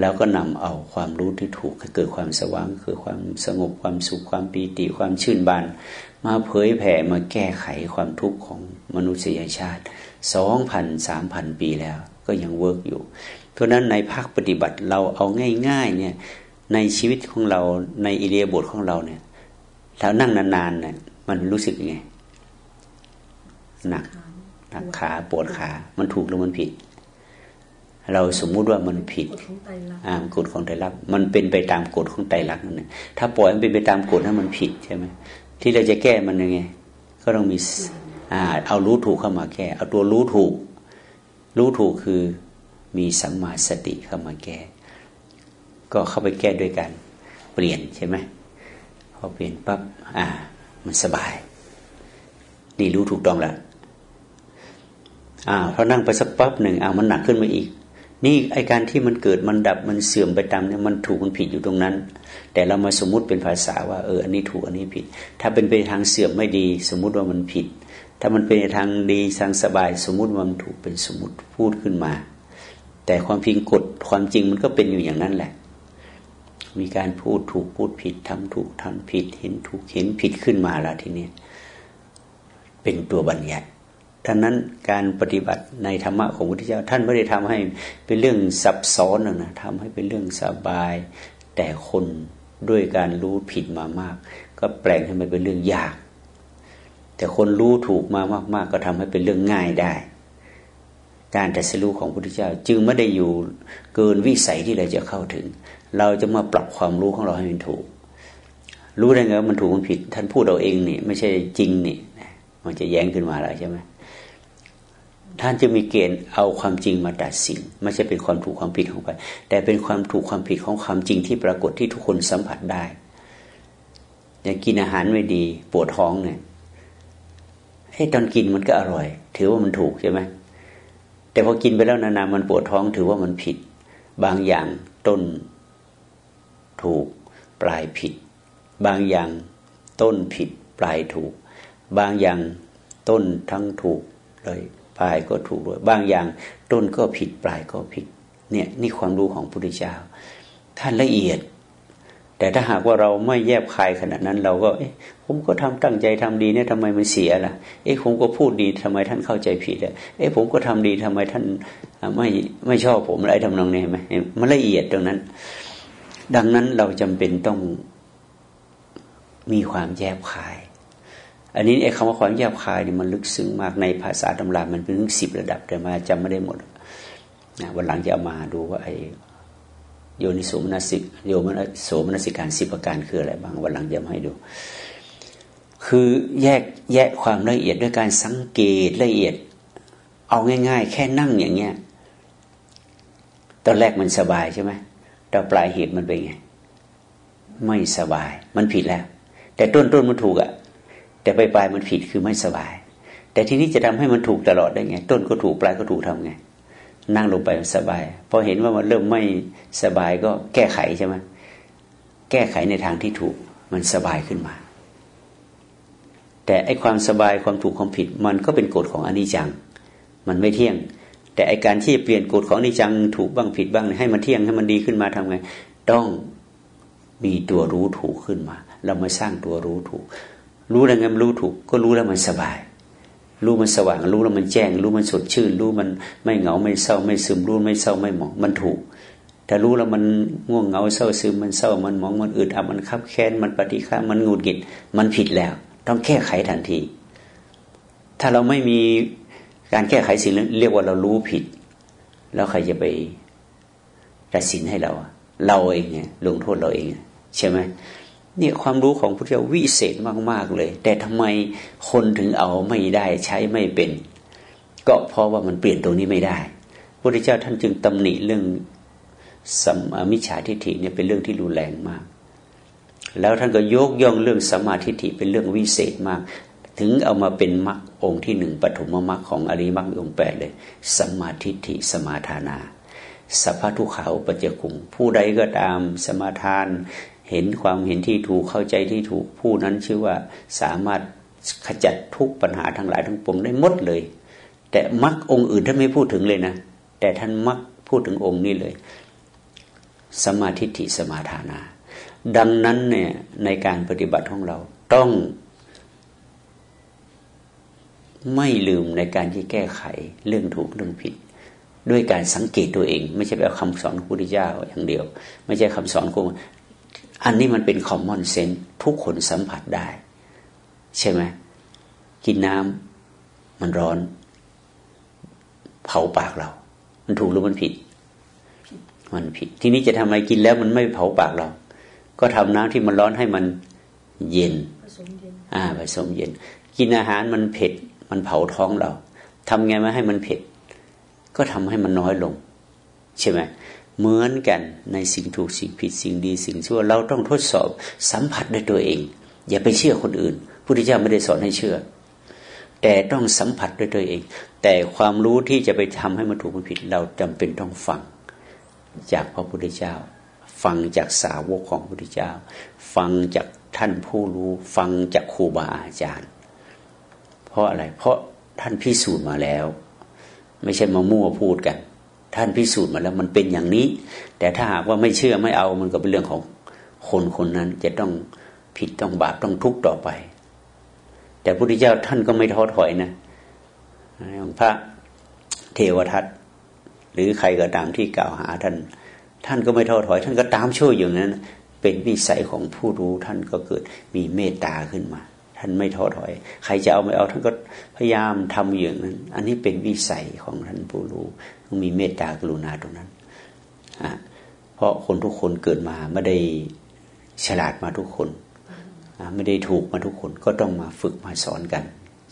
แล้วก็นำเอาความรู้ที่ถูกเกิดความสว่างคือความสงบความสุขความปีติความชื่นบาน มาเผยแผ่มาแก้ไขความทุกข์ของมนุษยชาติสองพันสามพันปีแล้วก็ยัง work อยู่ เพราะนั้นในภาคปฏิบัติเราเอาง่าย ๆ เนี่ย ในชีวิตของเราในอิริยาบถของเราเนี่ยแล้วนั่งนานๆเนี่ยมันรู้สึกยังไงหนักหนักขาปวดขา มันถูกหรือมันผิด เราสมมุติว่ามันผิดอ่ากฎของไตรลักษณ์มันเป็นไปตามกฎของไตรลักษณ์นั่นถ้าปล่อยมันเป็นไปตามกฎนั้นมันผิดใช่ไหมที่เราจะแก้มันยังไง ก็ต้องมีอ่าเอารู้ถูกเข้ามาแก้ เอาตัวรู้ถูก รู้ถูกคือ มีสัมมาสติเข้ามาแก้ ก็เข้าไปแก้ด้วยกันเปลี่ยนใช่ไหมพอเปลี่ยนปั๊บอ่า มันสบาย นี่รู้ถูกต้องแล้วอ่าพอนั่งไปสักปั๊บหนึ่งอ่ามันหนักขึ้นมาอีก นี่ไอการที่มันเกิดมันดับมันเสื่อมไปตามเนี่ยมันถูกมันผิดอยู่ตรงนั้น แต่เรามาสมมุติเป็นภาษาว่าเอออันนี้ถูกอันนี้ผิด ถ้าเป็นไปทางเสื่อมไม่ดี สมมุติว่ามันผิด ถ้ามันเป็นทางดีทางสบาย สมมุติว่ามันถูกเป็นสมมติพูดขึ้นมา แต่ความพิงกฎความจริงมันก็เป็นอยู่อย่างนั้นแหละ มีการพูดถูกพูดผิดทำถูกทำผิด เห็นถูกเห็นผิดขึ้นมาแล้วทีนี้เป็นตัวบัญญัติท่านั้นการปฏิบัติในธรรมะของพระพุทธเจ้า ท่านไม่ได้ทำให้เป็นเรื่องซับซ้อนนะทำให้เป็นเรื่องสบาย แต่คนด้วยการรู้ผิดมามาก ก็แปลงให้มันเป็นเรื่องยาก แต่คนรู้ถูกมามากๆ ก็ทำให้เป็นเรื่องง่ายได้ การแต่สรู้ของพระพุทธเจ้า จึงไม่ได้อยู่เกินวิสัยที่เราจะเข้าถึง เราจะมาปรับความรู้ของเราให้มันถูก รู้ได้ไงว่ามันถูกมันผิด ท่านพูดเราเองนี่ ไม่ใช่จริงนี่มันจะแย้งขึ้นมาแล้วใช่ไหมท่านจะมีเกณฑ์เอาความจริงมาตัดสินไม่ใช่เป็นความถูกความผิดของใครแต่เป็นความถูกความผิดของความจริงที่ปรากฏที่ทุกคนสัมผัสได้อย่างกินอาหารไม่ดีปวดท้องเนี่ยให้ตอนกินมันก็อร่อย ถือว่ามันถูกใช่ไหม แต่พอกินไปแล้วนานๆมันปวดท้องถือว่ามันผิด บางอย่างต้นถูกปลายผิด บางอย่างต้นผิดปลายถูก บางอย่างต้นทั้งถูกเลยปลายก็ถูกด้วยบางอย่างต้นก็ผิดปลายก็ผิดเนี่ยนี่ความรู้ของพระพุทธเจ้าท่านละเอียด แต่ถ้าหากว่าเราไม่แยบคายขนาดนั้น เราก็เอ๊ะผมก็ทำตั้งใจทำดีเนี่ยทำไมมันเสียล่ะ เอ๊ะผมก็พูดดีทำไมท่านเข้าใจผิดอะเอ๊ะผมก็ทำดีทำไมท่านไม่ไม่ชอบผมอะไรทำนองนี้ไหมมันละเอียดตรงนั้น ดังนั้นเราจำเป็นต้องมีความแยบคาย อันนี้ไอ้คำว่าความแยบคายเนี่ยมันลึกซึ้งมากในภาษาตำรามันเป็นถึงสิบระดับแต่มาจำไม่ได้หมดนะวันหลังจะเอามาดูว่าไอ้ โยนิโสมนสิกโยมนโสมนสิการสิบประการคืออะไรบ้างวันหลังจะให้ดู คือแยกแยกความละเอียดด้วยการสังเกตละเอียด เอาง่าย ๆ แค่นั่งอย่างเงี้ยตอนแรกมันสบายใช่ไหมแต่ปลายเหตุมันเป็นไง ไม่สบาย มันผิดแล้ว แต่ต้นต้นมันถูกอะ่ะแต่ปลายปลายมันผิดคือไม่สบาย แต่ทีนี้จะทำให้มันถูกตลอดได้ไง ต้นก็ถูกปลายก็ถูกทำไง นั่งลงไปสบาย พอเห็นว่ามันเริ่มไม่สบายก็แก้ไขใช่ไหมแก้ไขในทางที่ถูกมันสบายขึ้นมา แต่ไอความสบายความถูกความผิดมันก็เป็นกฎของอนิจจัง มันไม่เที่ยง แต่ไอการที่เปลี่ยนกฎของอนิจจังถูกบ้างผิดบ้างให้มันเที่ยงให้มันดีขึ้นมาทำไง ต้องมีตัวรู้ถูกขึ้นมา เรามาสร้างตัวรู้ถูก รู้แล้วไงรู้ถูกก็รู้แล้วมันสบาย รู้มันสว่างรู้แล้วมันแจ้ง รู้มันสดชื่น รู้มันไม่เหงาไม่เศร้าไม่ซึมรู้ไม่เศร้าไม่หมองมันถูก แต่รู้แล้วมันง่วงเหงาเศร้าซึมมันเศร้ามันหมองมันอึดอัดมันคับแค้นมันปฏิฆามันงูดกิด มันผิดแล้ว ต้องแก้ไขทันที ถ้าเราไม่มีการแก้ไขสิ่งเรียกว่าเรารู้ผิด แล้วใครจะไปตัดสินให้เรา เราเองไงลงโทษเราเอง ใช่ไหม เนี่ยความรู้ของพระเจ้าวิเศษมาก ๆ เลย แต่ทำไมคนถึงเอาไม่ได้ใช้ไม่เป็น ก็เพราะว่ามันเปลี่ยนตรงนี้ไม่ได้พระพุทธเจ้าท่านจึงตำหนิเรื่องสัมมิจฉาทิฏฐิเนี่ยเป็นเรื่องที่รุนแรงมาก แล้วท่านก็ยกย่องเรื่องสมาธิฏฐิเป็นเรื่องวิเศษมาก ถึงเอามาเป็นมรรคองค์ที่หนึ่งปฐมมรรคของอริมรรคองค์แปดเลยสมาธิฏฐิสมาทานาสัพพทุขาอุปเจกุงผู้ใดก็ตามสมาทาน เห็นความเห็นที่ถูกเข้าใจที่ถูกผู้นั้นชื่อว่าสามารถขจัดทุกปัญหาทั้งหลายทั้งปวงได้หมดเลย แต่มักองค์อื่นท่านไม่พูดถึงเลยนะ แต่ท่านมักพูดถึงองค์นี้เลย สมาธิฐิสมาทานา ดังนั้นเนี่ยในการปฏิบัติของเราต้อง ไม่ลืมในการที่แก้ไขเรื่องถูกเรื่องผิด ด้วยการสังเกตตัวเอง ไม่ใช่แบบคำสอนพระพุทธเจ้าอย่างเดียว ไม่ใช่คำสอนของ อันนี้มันเป็นคอมมอนเซนส์ทุกคนสัมผัสได้ ใช่ไหมกินน้ำมันร้อน เผาปากเรา มันถูกหรือมันผิด มันผิด ทีนี้จะทำอะไรกินแล้วมันไม่เผาปากเรา ก็ทำน้ำที่มันร้อนให้มันเย็นอ่าผสมเย็น กินอาหารมันเผ็ด มันเผาท้องเราทำไงมาให้มันเผ็ด ก็ทำให้มันน้อยลง ใช่ไหม เหมือนกันในสิ่งถูกสิ่งผิดสิ่งดีสิ่งชั่ว เราต้องทดสอบสัมผัสด้วยตัวเอง อย่าไปเชื่อคนอื่นพุทธเจ้าไม่ได้สอนให้เชื่อ แต่ต้องสัมผัสด้วยตัวเอง แต่ความรู้ที่จะไปทำให้มันถูกมันผิด เราจำเป็นต้องฟังจากพระพุทธเจ้า ฟังจากสาวกของพระพุทธเจ้า ฟังจากท่านผู้รู้ฟังจากครูบาอาจารย์ เพราะอะไรเพราะท่านพิสูจน์มาแล้ว ไม่ใช่มามั่วพูดกัน ท่านพิสูจน์มาแล้วมันเป็นอย่างนี้ แต่ถ้าหากว่าไม่เชื่อไม่เอามันก็เป็นเรื่องของคนคนนั้นจะต้องผิดต้องบาปต้องทุกข์ต่อไป แต่พระพุทธเจ้าท่านก็ไม่ท้อถอยนะของพระเทวทัตหรือใครก็ตามที่กล่าวหาท่าน ท่านก็ไม่ท้อถอย ท่านก็ตามช่วยอยู่นั้น เป็นวิสัยของผู้รู้ท่านก็เกิดมีเมตตาขึ้นมา ท่านไม่ท้อถอย ใครจะเอาไม่เอาท่านก็พยายามทำอย่างนั้น อันนี้เป็นวิสัยของท่านผู้รู้ต้องมีเมตตากรุณาตรงนั้นเพราะคนทุกคนเกิดมาไม่ได้ฉลาดมาทุกคนไม่ได้ถูกมาทุกคนก็ต้องมาฝึกมาสอนกัน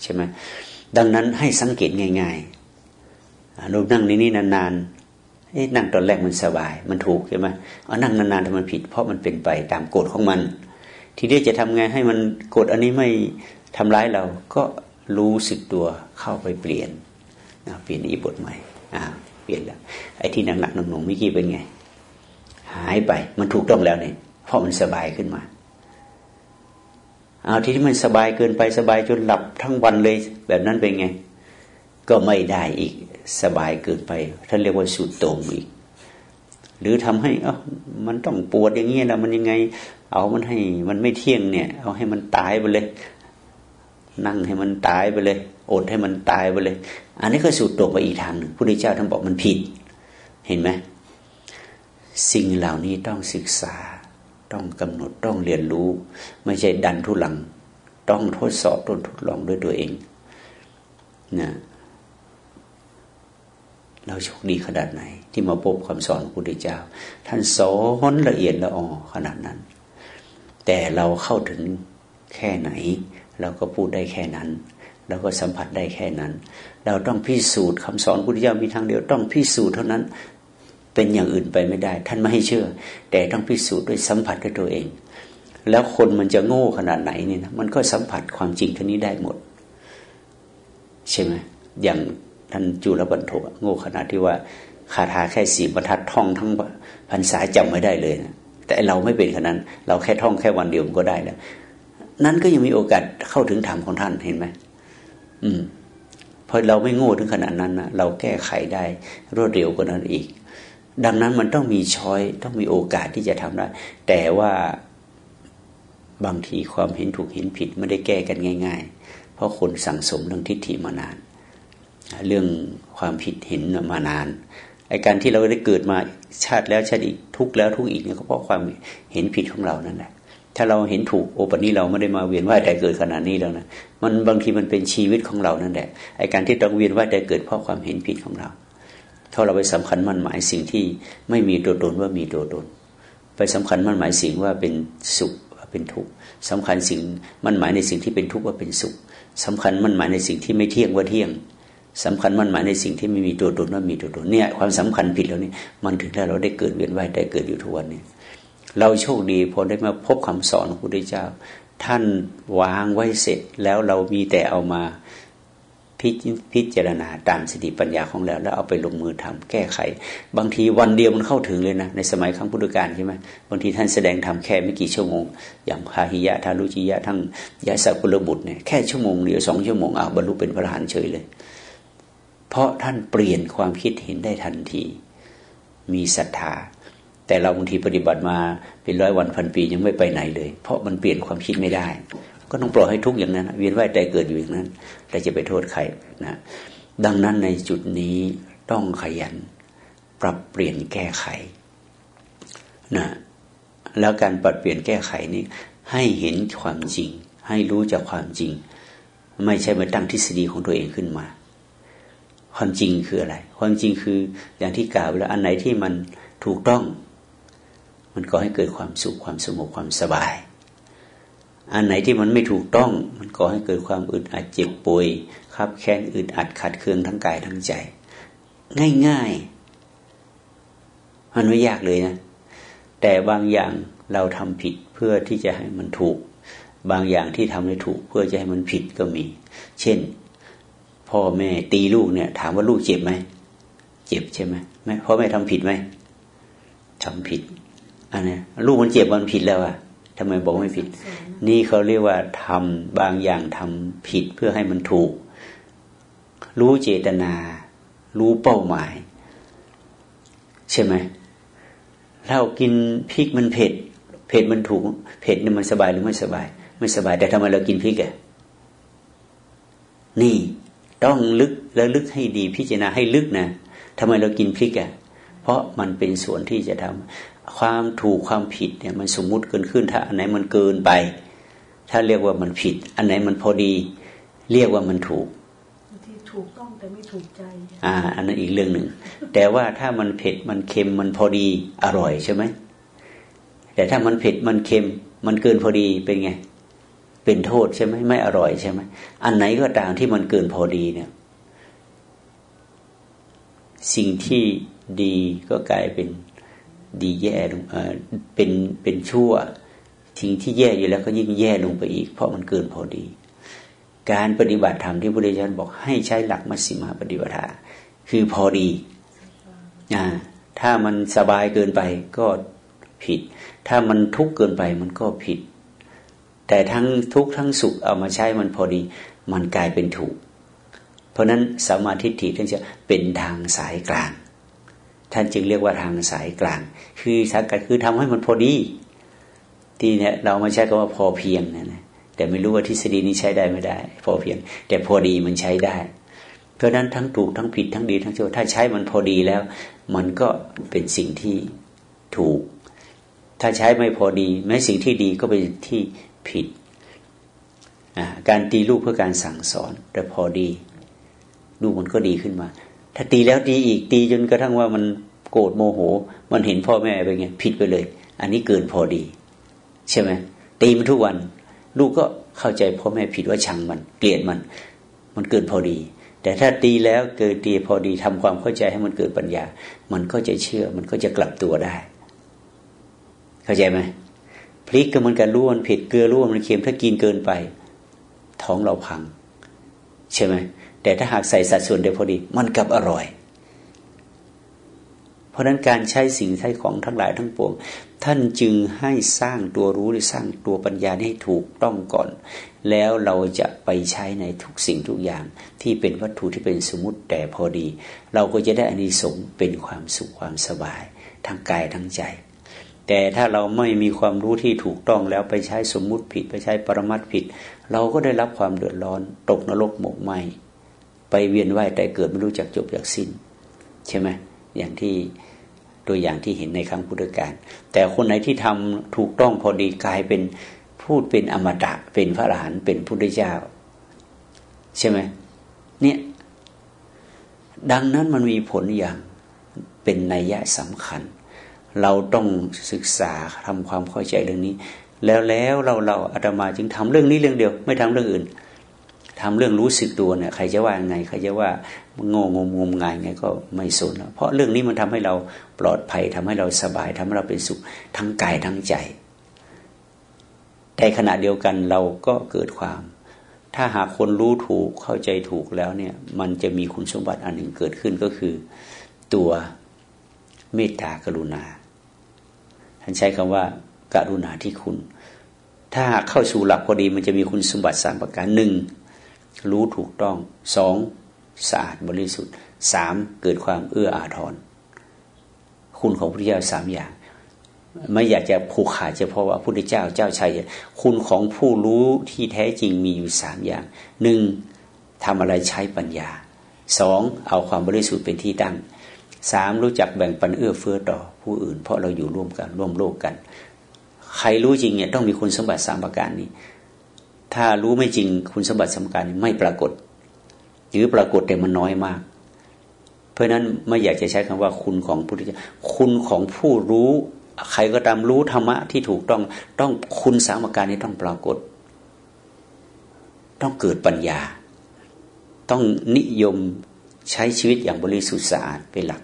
ใช่ไหมดังนั้นให้สังเกตง่ายๆเรานั่งในนี้นานๆเอ๊ะนั่งตอนแรกมันสบาย มันถูกใช่ไหมเอานั่งนานๆทำไมผิด เพราะมันเป็นไปตามกฎของมัน ทีนี้จะทำไงให้มันกฎอันนี้ไม่ทำร้ายเราก็รู้สึกตัวเข้าไปเปลี่ยนเปลี่ยนอีบทใหม่เปลี่ยนแล้วไอ้ที่หนักๆหนุ่มๆเมื่อกี้เป็นไง หายไปมันถูกต้องแล้วเนี่ยเพราะมันสบายขึ้นมาเอาที่ที่มันสบายเกินไปสบายจนหลับทั้งวันเลย แบบนั้นเป็นไง ก็ไม่ได้อีกสบายเกินไปท่านเรียกว่าสุดโต่งอีก หรือทำให้เออมันต้องปวดอย่างเงี้ยแล้วมันยังไง เอามันให้มันไม่เที่ยงเนี่ย เอาให้มันตายไปเลย นั่งให้มันตายไปเลยอดให้มันตายไปเลย อันนี้ก็สุดโต่งไปอีกทางหนึ่งพระพุทธเจ้าท่านบอกมันผิด เห็นไหมสิ่งเหล่านี้ต้องศึกษา ต้องกำหนดต้องเรียนรู้ ไม่ใช่ดันทุลัง ต้องทดสอบต้นทดลองด้วยตัวเองนะเราโชคดีขนาดไหน ที่มาพบคำสอนของพระพุทธเจ้า ท่านสอนละเอียดละออขนาดนั้น แต่เราเข้าถึงแค่ไหน เราก็พูดได้แค่นั้นเราก็สัมผัสได้แค่นั้น เราต้องพิสูจน์คำสอนพุทธเจ้ามีทางเดียวต้องพิสูจน์เท่านั้นเป็นอย่างอื่นไปไม่ได้ ท่านไม่ให้เชื่อ แต่ต้องพิสูจน์ด้วยสัมผัสด้วยตัวเอง แล้วคนมันจะโง่ขนาดไหนเนี่ยนะมันก็สัมผัสความจริงท่านี้ได้หมด ใช่ไหมอย่างท่านจุลบรรทกโง่ขนาดที่ว่า คาถาแค่สี่บรรทัดท่องทั้งพรรษาจำไม่ได้เลยนะแต่เราไม่เป็นขนาดนั้น เราแค่ท่องแค่วันเดียวมันก็ได้แล้วนั้นก็ยังมีโอกาสเข้าถึงธรรมของท่านเห็นไหมอืมเพราะเราไม่โง่ถึงขนาดนั้นนะเราแก้ไขได้รวดเร็วกว่านั้นอีก ดังนั้นมันต้องมีช้อยต้องมีโอกาสที่จะทำได้ แต่ว่าบางทีความเห็นถูกเห็นผิดไม่ได้แก้กันง่าย ๆ เพราะคนสั่งสมเรื่องทิฏฐิมานาน เรื่องความผิดเห็นมานาน ไอการที่เราได้เกิดมาชาติแล้วชาติอีกทุกแล้วทุกอีกเนี่ยก็เพราะความเห็นผิดของเรานั่นแหละถ้าเราเห็นถูกโอปนี้เราไม่ได้มาเวียนว่ายแต่เกิดขนาดนี้แล้วนะมันบางทีมันเป็นชีวิตของเรานั่นแหละไอการที่ต้องเวียนว่ายแต่เกิดเพราะความเห็นผิดของเราถ้าเราไปสำคัญมั่นหมายสิ่งที่ไม่มีตัวตนว่ามีตัวตน ไปสำคัญมั่นหมายสิ่งว่าเป็นสุขว่าเป็นทุกข์สำคัญสิ่งมั่นหมายในสิ่งที่เป็นทุกข์ว่าเป็นสุขสำคัญมั่นหมายในสิ่งที่ไม่เที่ยงว่าเที่ยง สำคัญมั่นหมายในสิ่งที่ไม่มีตัวตนว่ามีตัวตนเนี่ยความสำคัญผิดแล้วนี่มันถึงแล้เราได้เกิดเวียนว่ายได้เกิดอยู่ทุกวันนี้เราโชคดีพอได้มาพบคำสอนของพระพุทธเจ้า ท่านวางไว้เสร็จแล้วเรามีแต่เอามาพิจารณาตามสติปัญญาของเราแล้วเอาไปลงมือทำแก้ไข บางทีวันเดียวมันเข้าถึงเลยนะ ในสมัยครั้งพุทธกาลใช่ไหมบางทีท่านแสดงทำแค่ไม่กี่ชั่วโมง อย่างพาหิยะทารุจิยะทั้งยาสักุลบุตรเนี่ยแค่ชั่วโมงเดียวสองชั่วโมงเอาบรรลุเป็นพระอรหันต์เฉยเลย เพราะท่านเปลี่ยนความคิดเห็นได้ทันที มีศรัทธา แต่เราบางทีปฏิบัติมาเป็นร้อยวันพันปียังไม่ไปไหนเลย เพราะมันเปลี่ยนความคิดไม่ได้ ก็ต้องปล่อยให้ทุกอย่างนั้น เวียนว่ายใจเกิดอยู่อย่างนั้นแต่จะไปโทษใครนะดังนั้นในจุดนี้ต้องขยัน ปรับเปลี่ยนแก้ไขนะแล้วการปรับเปลี่ยนแก้ไขนี้ให้เห็นความจริง ให้รู้จากความจริง ไม่ใช่มาตั้งทฤษฎีของตัวเองขึ้นมา ความจริงคืออะไร ความจริงคืออย่างที่กล่าวแล้วอันไหนที่มันถูกต้อง มันก็ให้เกิดความสุขความสงบความสบาย อันไหนที่มันไม่ถูกต้อง มันก่อให้เกิดความอึดอัดเจ็บป่วยคับแค้นอึดอัดขัดเคืองทั้งกายทั้งใจ ง่ายๆ มันไม่ยากเลยนะ แต่บางอย่างเราทำผิดเพื่อที่จะให้มันถูก บางอย่างที่ทำให้ถูกเพื่อจะให้มันผิดก็มี เช่น พ่อแม่ตีลูกเนี่ย ถามว่าลูกเจ็บไหมเจ็บใช่ไหมแม่พ่อแม่ทำผิดไหมทำผิดอันนี้ลูกมันเจ็บมันผิดแล้วอะทำไมบอกไม่ผิด นี่เขาเรียกว่าทำบางอย่างทำผิดเพื่อให้มันถูก รู้เจตนา รู้เป้าหมาย ใช่ไหมเรากินพริกมันเผ็ด เผ็ดมันถูก เผ็ดนี่มันสบายหรือไม่สบาย ไม่สบายแต่ทำไมเรากินพริกอะนี่ ต้องลึกแล้วลึกให้ดีพิจารณาให้ลึกนะทำไมเรากินพริกอะเพราะมันเป็นส่วนที่จะทำความถูกความผิดเนี่ยมันสมมุติเกินขึ้น ถ้าอันไหนมันเกินไป ถ้าเรียกว่ามันผิด อันไหนมันพอดี เรียกว่ามันถูกที่ถูกต้องแต่ไม่ถูกใจอ่า อันนั้นอีกเรื่องหนึ่งแต่ว่าถ้ามันเผ็ดมันเค็มมันพอดีอร่อยใช่ไหมแต่ถ้ามันเผ็ดมันเค็ม มันเกินพอดีเป็นไง เป็นโทษใช่ไหมไม่อร่อยใช่ไหมอันไหนก็ตามที่มันเกินพอดีเนี่ย สิ่งที่ดีก็กลายเป็นดีแย่ลงเป็นเป็นชั่วสิ่งที่แย่อยู่แล้วก็ยิ่งแย่ลงไปอีก เพราะมันเกินพอดี การปฏิบัติธรรมที่พระพุทธเจ้าบอกให้ใช้หลักมัชฌิมาปฏิปทาคือพอดีอ่าถ้ามันสบายเกินไปก็ผิด ถ้ามันทุกข์เกินไปมันก็ผิด แต่ทั้งทุกข์ทั้งสุขเอามาใช้มันพอดี มันกลายเป็นถูก เพราะนั้นสมาธิฐิท่านจะเป็นทางสายกลาง ท่านจึงเรียกว่าทางสายกลาง คือสักกัดคือทำให้มันพอดี ที่เนี่ยเรามาใช้คำว่าพอเพียงนะนะแต่ไม่รู้ว่าทฤษฎีนี้ใช้ได้ไม่ได้ พอเพียง แต่พอดีมันใช้ได้ เพราะนั้นทั้งถูกทั้งผิดทั้งดีทั้งชั่วถ้าใช้มันพอดีแล้ว มันก็เป็นสิ่งที่ถูก ถ้าใช้ไม่พอดี แม้สิ่งที่ดีก็เป็นที่ ผิด การตีลูกเพื่อการสั่งสอน แต่พอดี ลูกมันก็ดีขึ้นมา ถ้าตีแล้วตีอีกตีจนกระทั่งว่ามันโกรธโมโห มันเห็นพ่อแม่ไปไงผิดไปเลย อันนี้เกินพอดี ใช่ไหมตีมันทุกวัน ลูกก็เข้าใจพ่อแม่ผิดว่าชังมันเกลียดมัน มันเกินพอดี แต่ถ้าตีแล้วเกิดตีพอดีทำความเข้าใจให้มันเกิดปัญญา มันก็จะเชื่อ มันก็จะกลับตัวได้ เข้าใจไหม พริกก็มันกันรู้มันเผ็ดเกลือรู้มันเค็มถ้ากินเกินไป ท้องเราพัง ใช่ไหมแต่ถ้าหากใส่สัดส่วนได้พอดี มันกลับอร่อย เพราะนั้นการใช้สิ่งใช้ของทั้งหลายทั้งปวง ท่านจึงให้สร้างตัวรู้หรือสร้างตัวปัญญาให้ถูกต้องก่อน แล้วเราจะไปใช้ในทุกสิ่งทุกอย่าง ที่เป็นวัตถุที่เป็นสมมติแต่พอดี เราก็จะได้อานิสงส์เป็นความสุขความสบาย ทั้งกายทั้งใจ แต่ถ้าเราไม่มีความรู้ที่ถูกต้องแล้วไปใช้สมมุติผิด ไปใช้ปรมัตผิด เราก็ได้รับความเดือดร้อน ตกนรกหมกไหมไปเวียนว่ายแต่เกิดไม่รู้จักจบจากสิ้น ใช่ไหมอย่างที่ตัวอย่างที่เห็นในครั้งพุทธกาลแต่คนไหนที่ทำถูกต้องพอดีกลายเป็นพูดเป็นอมตะเป็นพระอรหันต์เป็นพุทธเจ้า ใช่ไหมเนี่ยดังนั้นมันมีผลอย่างเป็นนัยยะสำคัญ เราต้องศึกษาทำความเข้าใจเรื่องนี้ แล้วแล้วเราเราอาตมาจึงทำเรื่องนี้เรื่องเดียว ไม่ทำเรื่องอื่นทำเรื่องรู้สึกตัวเนี่ยใครจะว่าไงใครจะว่าโง่งมงมงายไงก็ไม่สนเพราะเรื่องนี้มันทำให้เราปลอดภัยทำให้เราสบายทำให้เราเป็นสุขทั้งกายทั้งใจ แต่ขณะเดียวกันเราก็เกิดความ ถ้าหากคนรู้ถูกเข้าใจถูกแล้วเนี่ย มันจะมีคุณสมบัติอันหนึ่งเกิดขึ้นก็คือ ตัวเมตตากรุณา ท่านใช้คำว่าการุณาที่คุณ ถ้าเข้าสู่หลักพอดีมันจะมีคุณสมบัติสามประการหนึ่งรู้ถูกต้องสองสะอาดบริสุทธิ์สามเกิดความเอื้ออาทรคุณของพระพุทธเจ้าสามอย่าง ไม่อยากจะผูกขาดเฉพาะว่าพระพุทธเจ้าเจ้าชัยคุณของผู้รู้ที่แท้จริงมีอยู่สามอย่างหนึ่งทำอะไรใช้ปัญญาสองเอาความบริสุทธิ์เป็นที่ตั้งสามรู้จักแบ่งปันเอื้อเฟื้อต่อ ผู้อื่น เพราะเราอยู่ร่วมกัน ร่วมโลกกัน ใครรู้จริงเนี่ยต้องมีคุณสมบัติสามประการนี้ ถ้ารู้ไม่จริงคุณสมบัติสามประการนี้ไม่ปรากฏ หรือปรากฏแต่มันน้อยมาก เพราะนั้นไม่อยากจะใช้คำว่าคุณของพุทธเจ้าคุณของผู้รู้ใครก็ตามรู้ธรรมะที่ถูกต้องต้องคุณสามประการนี้ต้องปรากฏ ต้องเกิดปัญญา ต้องนิยมใช้ชีวิตอย่างบริสุทธิ์สะอาดเป็นหลัก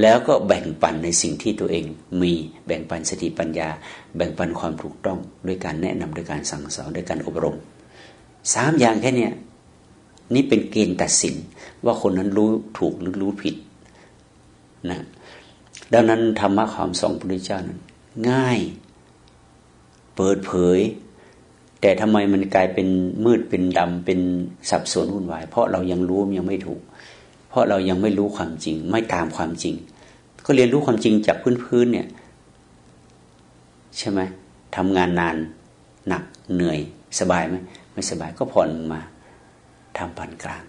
แล้วก็แบ่งปันในสิ่งที่ตัวเองมีแบ่งปันสติปัญญา แบ่งปันความถูกต้องด้วยการแนะนำด้วยการสั่งสอนด้วยการอบรมสามอย่างแค่นี้นี่เป็นเกณฑ์ตัดสินว่าคนนั้นรู้ถูกหรือรู้ผิดนะดังนั้นธรรมะความสองพระพุทธเจ้านั้น ง่าย เปิดเผย แต่ทำไมมันกลายเป็นมืดเป็นดำเป็นสับสนวุ่นวาย เพราะเรายังรู้ยังไม่ถูก เพราะเรายังไม่รู้ความจริง ไม่ตามความจริง ก็เรียนรู้ความจริงจากพื้นๆเนี่ยใช่ไหมทำงานนานหนักเหนื่อย สบายไหมไม่สบายก็ผ่อนมาทำปานกลาง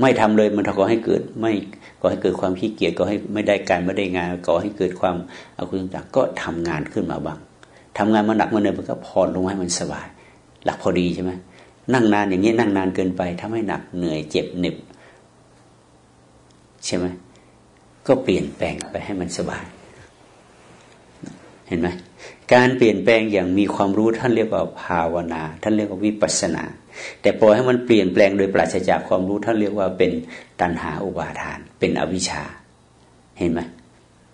ไม่ทำเลยมันก่อให้เกิด ไม่ก่อให้เกิดความขี้เกียจก่อให้ไม่ได้การไม่ได้งานก่อให้เกิดความอาคุณต่างก็ทำงานขึ้นมาบ้างทำงานมาหนักมาเหนื่อยมันก็ผ่อนลงให้มันสบาย หลักพอดีใช่ไหมนั่งนานอย่างนี้นั่งนานเกินไปทำให้หนักเหนื่อยเจ็บเหน็บ ใช่ไหมก็เปลี่ยนแปลงไปให้มันสบาย เห็นไหมการเปลี่ยนแปลงอย่างมีความรู้ท่านเรียกว่าภาวนา ท่านเรียกว่าวิปัสนา แต่ปล่อยให้มันเปลี่ยนแปลงโดยปราศจากความรู้ท่านเรียกว่าเป็นตัณหาอุบาทาน เป็นอวิชชา เห็นไหม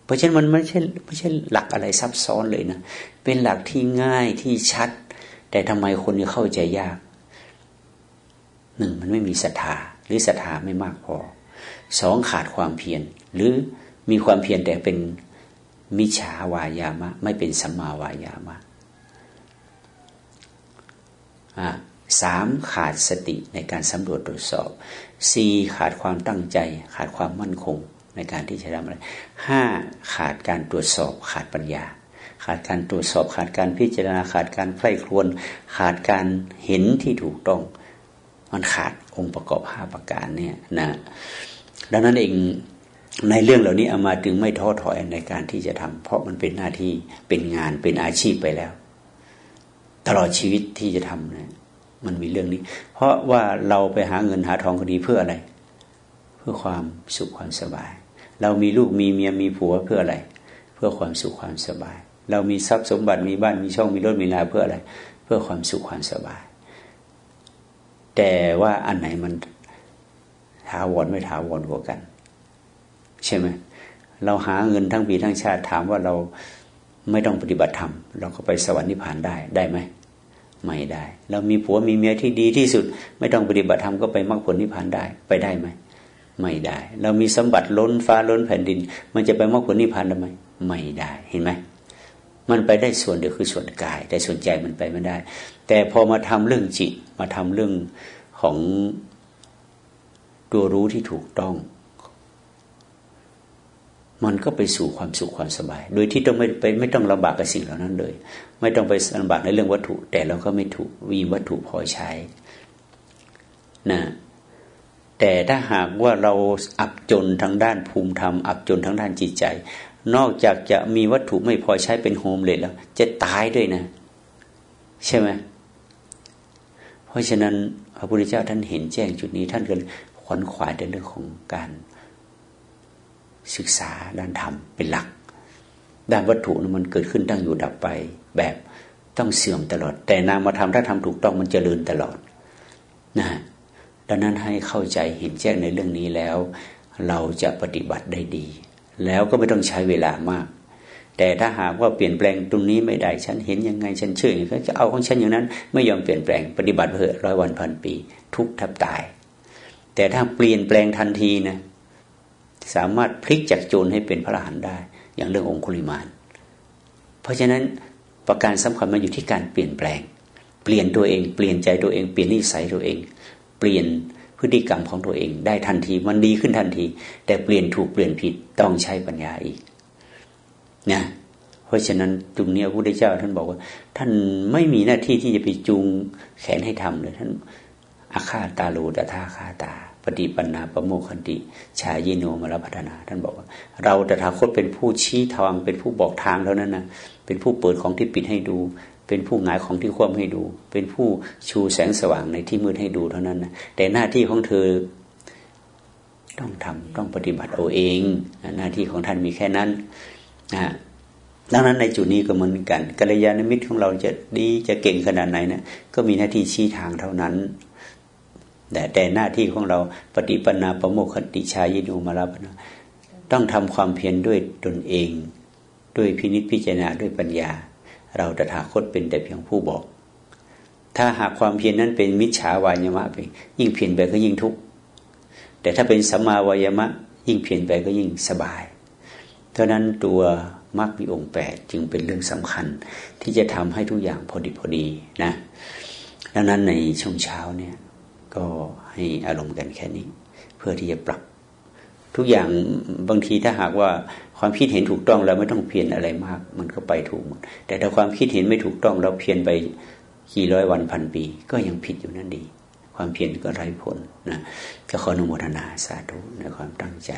เพราะฉะนั้นมันไม่ใช่ไม่ใช่หลักอะไรซับซ้อนเลยนะเป็นหลักที่ง่ายที่ชัด แต่ทำไมคนจะเข้าใจยากหนึ่งมันไม่มีศรัทธาหรือศรัทธาไม่มากพอ สองขาดความเพียรหรือมีความเพียรแต่เป็นมิจฉาวายามะ ไม่เป็นสัมมาวายามะสามขาดสติในการสำรวจตรวจสอบสี่ขาดความตั้งใจ ขาดความมั่นคงในการที่จะทำอะไรห้าขาดการตรวจสอบขาดปัญญา ขาดการตรวจสอบขาดการพิจารณาขาดการใคร่ครวญขาดการเห็นที่ถูกต้อง มันขาดองค์ประกอบห้าประการเนี่ยนะ ดังนั้นเองในเรื่องเหล่านี้เอามาถึงไม่ท้อถอยในการที่จะทำเพราะมันเป็นหน้าที่เป็นงานเป็นอาชีพไปแล้ว ตลอดชีวิตที่จะทำนะมันมีเรื่องนี้ เพราะว่าเราไปหาเงินหาทองคดีเพื่ออะไร เพื่อความสุขความสบาย เรามีลูกมีเมียมีผัวเพื่ออะไร เพื่อความสุขความสบาย เรามีทรัพย์สมบัติมีบ้านมีช่องมีรถมีลาเพื่ออะไร เพื่อความสุขความสบาย แต่ว่าอันไหนมัน ถาวรไม่ถาวรกว่ากัน ใช่ไหมเราหาเงินทั้งปีทั้งชาติถามว่าเราไม่ต้องปฏิบัติธรรมเราก็ไปสวรรค์นิพพานได้ได้ไหมไม่ได้เรามีผัวมีเมียที่ดีที่สุด ไม่ต้องปฏิบัติธรรมก็ไปมรรคผลนิพพานได้ไปได้ไหมไม่ได้ เรามีสมบัติล้นฟ้าล้นแผ่นดิน มันจะไปมรรคผลนิพพานได้ไหมไม่ได้เห็นไหมมันไปได้ส่วนเดียวคือส่วนกาย แต่ส่วนใจมันไปไม่ได้ แต่พอมาทำเรื่องจิตมาทำเรื่องของ ตัวรู้ที่ถูกต้อง มันก็ไปสู่ความสุขความสบาย โดยที่ต้องไม่ไปไม่ต้องลำบากกับสิ่งเหล่านั้นเลย ไม่ต้องไปลำบากในเรื่องวัตถุ แต่เราก็ไม่ถูกวีวัตถุพอใช้นะแต่ถ้าหากว่าเราอับจนทางด้านภูมิธรรม อับจนทางด้านจิตใจ นอกจากจะมีวัตถุไม่พอใช้เป็นโฮมเลดแล้ว จะตายด้วยนะ ใช่ไหมเพราะฉะนั้นพระพุทธเจ้าท่านเห็นแจ้งจุดนี้ท่านก็ ขวนขวายในเรื่องของการศึกษาด้านธรรมเป็นหลัก ด้านวัตถุนมันเกิดขึ้นตั้งอยู่ดับไปแบบต้องเสื่อมตลอด แต่นามธรรมถ้าทำถูกต้องมันจเจริญตลอดนะดังนั้นให้เข้าใจเห็นแจ้งในเรื่องนี้แล้ว เราจะปฏิบัติได้ดี แล้วก็ไม่ต้องใช้เวลามาก แต่ถ้าหากว่าเปลี่ยนแปลงตรงนี้ไม่ได้ฉันเห็นยังไงฉันเชื่ออย่างนี้จะเอาของฉันอย่างนั้น ไม่ยอมเปลี่ยนแปลงปฏิบัติเพื่อร้อยวันพันปี ทุกทับตาย แต่ถ้าเปลี่ยนแปลงทันทีนะสามารถพลิกจากโจรให้เป็นพระอรหันต์ได้ อย่างเรื่ององคุลิมาน เพราะฉะนั้นประการสำคัญมันอยู่ที่การเปลี่ยนแปลง เปลี่ยนตัวเอง เปลี่ยนใจตัวเอง เปลี่ยนนิสัยตัวเอง เปลี่ยนพฤติกรรมของตัวเองได้ทันทีมันดีขึ้นทันที แต่เปลี่ยนถูกเปลี่ยนผิดต้องใช้ปัญญาอีกนะเพราะฉะนั้นตรงนี้พระพุทธเจ้าท่านบอกว่า ท่านไม่มีหน้าที่ที่จะไปจูงแขนให้ทำเลยท่าน อาคาตาลูตถาคาตา ปฏิปันนาประโมคันติ ชายิโนมรพัฒนา ท่านบอกว่า เราตถาคตเป็นผู้ชี้ทางเป็นผู้บอกทางเท่านั้นนะเป็นผู้เปิดของที่ปิดให้ดู เป็นผู้หงายของที่คว่ำให้ดู เป็นผู้ชูแสงสว่างในที่มืดให้ดูเท่านั้นนะแต่หน้าที่ของเธอต้องทำต้องปฏิบัติเอาเอง หน้าที่ของท่านมีแค่นั้นนะดังนั้นในจุดนี้ก็เหมือนกันกัลยาณมิตรของเราจะดีจะเก่งขนาดไหนนะก็มีหน้าที่ชี้ทางเท่านั้น แต่แต่หน้าที่ของเราปฏิปนาประโมคติชายินูมาลาปนาต้องทำความเพียรด้วยตนเอง ด้วยพินิจพิจารณาด้วยปัญญา เราตถาคตเป็นแต่เพียงผู้บอก ถ้าหากความเพียรนนั้นเป็นมิจฉาวายมะไป ยิ่งเพียรไปก็ยิ่งทุกข์แต่ถ้าเป็นสัมมาวายมะ ยิ่งเพียรไปก็ยิ่งสบายเพราะนั้นตัวมรรคมีองค์แปดจึงเป็นเรื่องสำคัญ ที่จะทำให้ทุกอย่างพอดีพอดีนะดังนั้นในช่วงเช้าเนี่ย ก็ให้อารมณ์กันแค่นี้ เพื่อที่จะปรับ ทุกอย่างบางทีถ้าหากว่าความคิดเห็นถูกต้องเราไม่ต้องเพียนอะไรมาก มันก็ไปถูกหมดแต่ถ้าความคิดเห็นไม่ถูกต้องเราเพียนไปกี่ร้อยวันพันปี ก็ยังผิดอยู่นั่นดี ความเพียรก็ไร้ผลนะก็ขออนุโมทนาสาธุในความตั้งใจ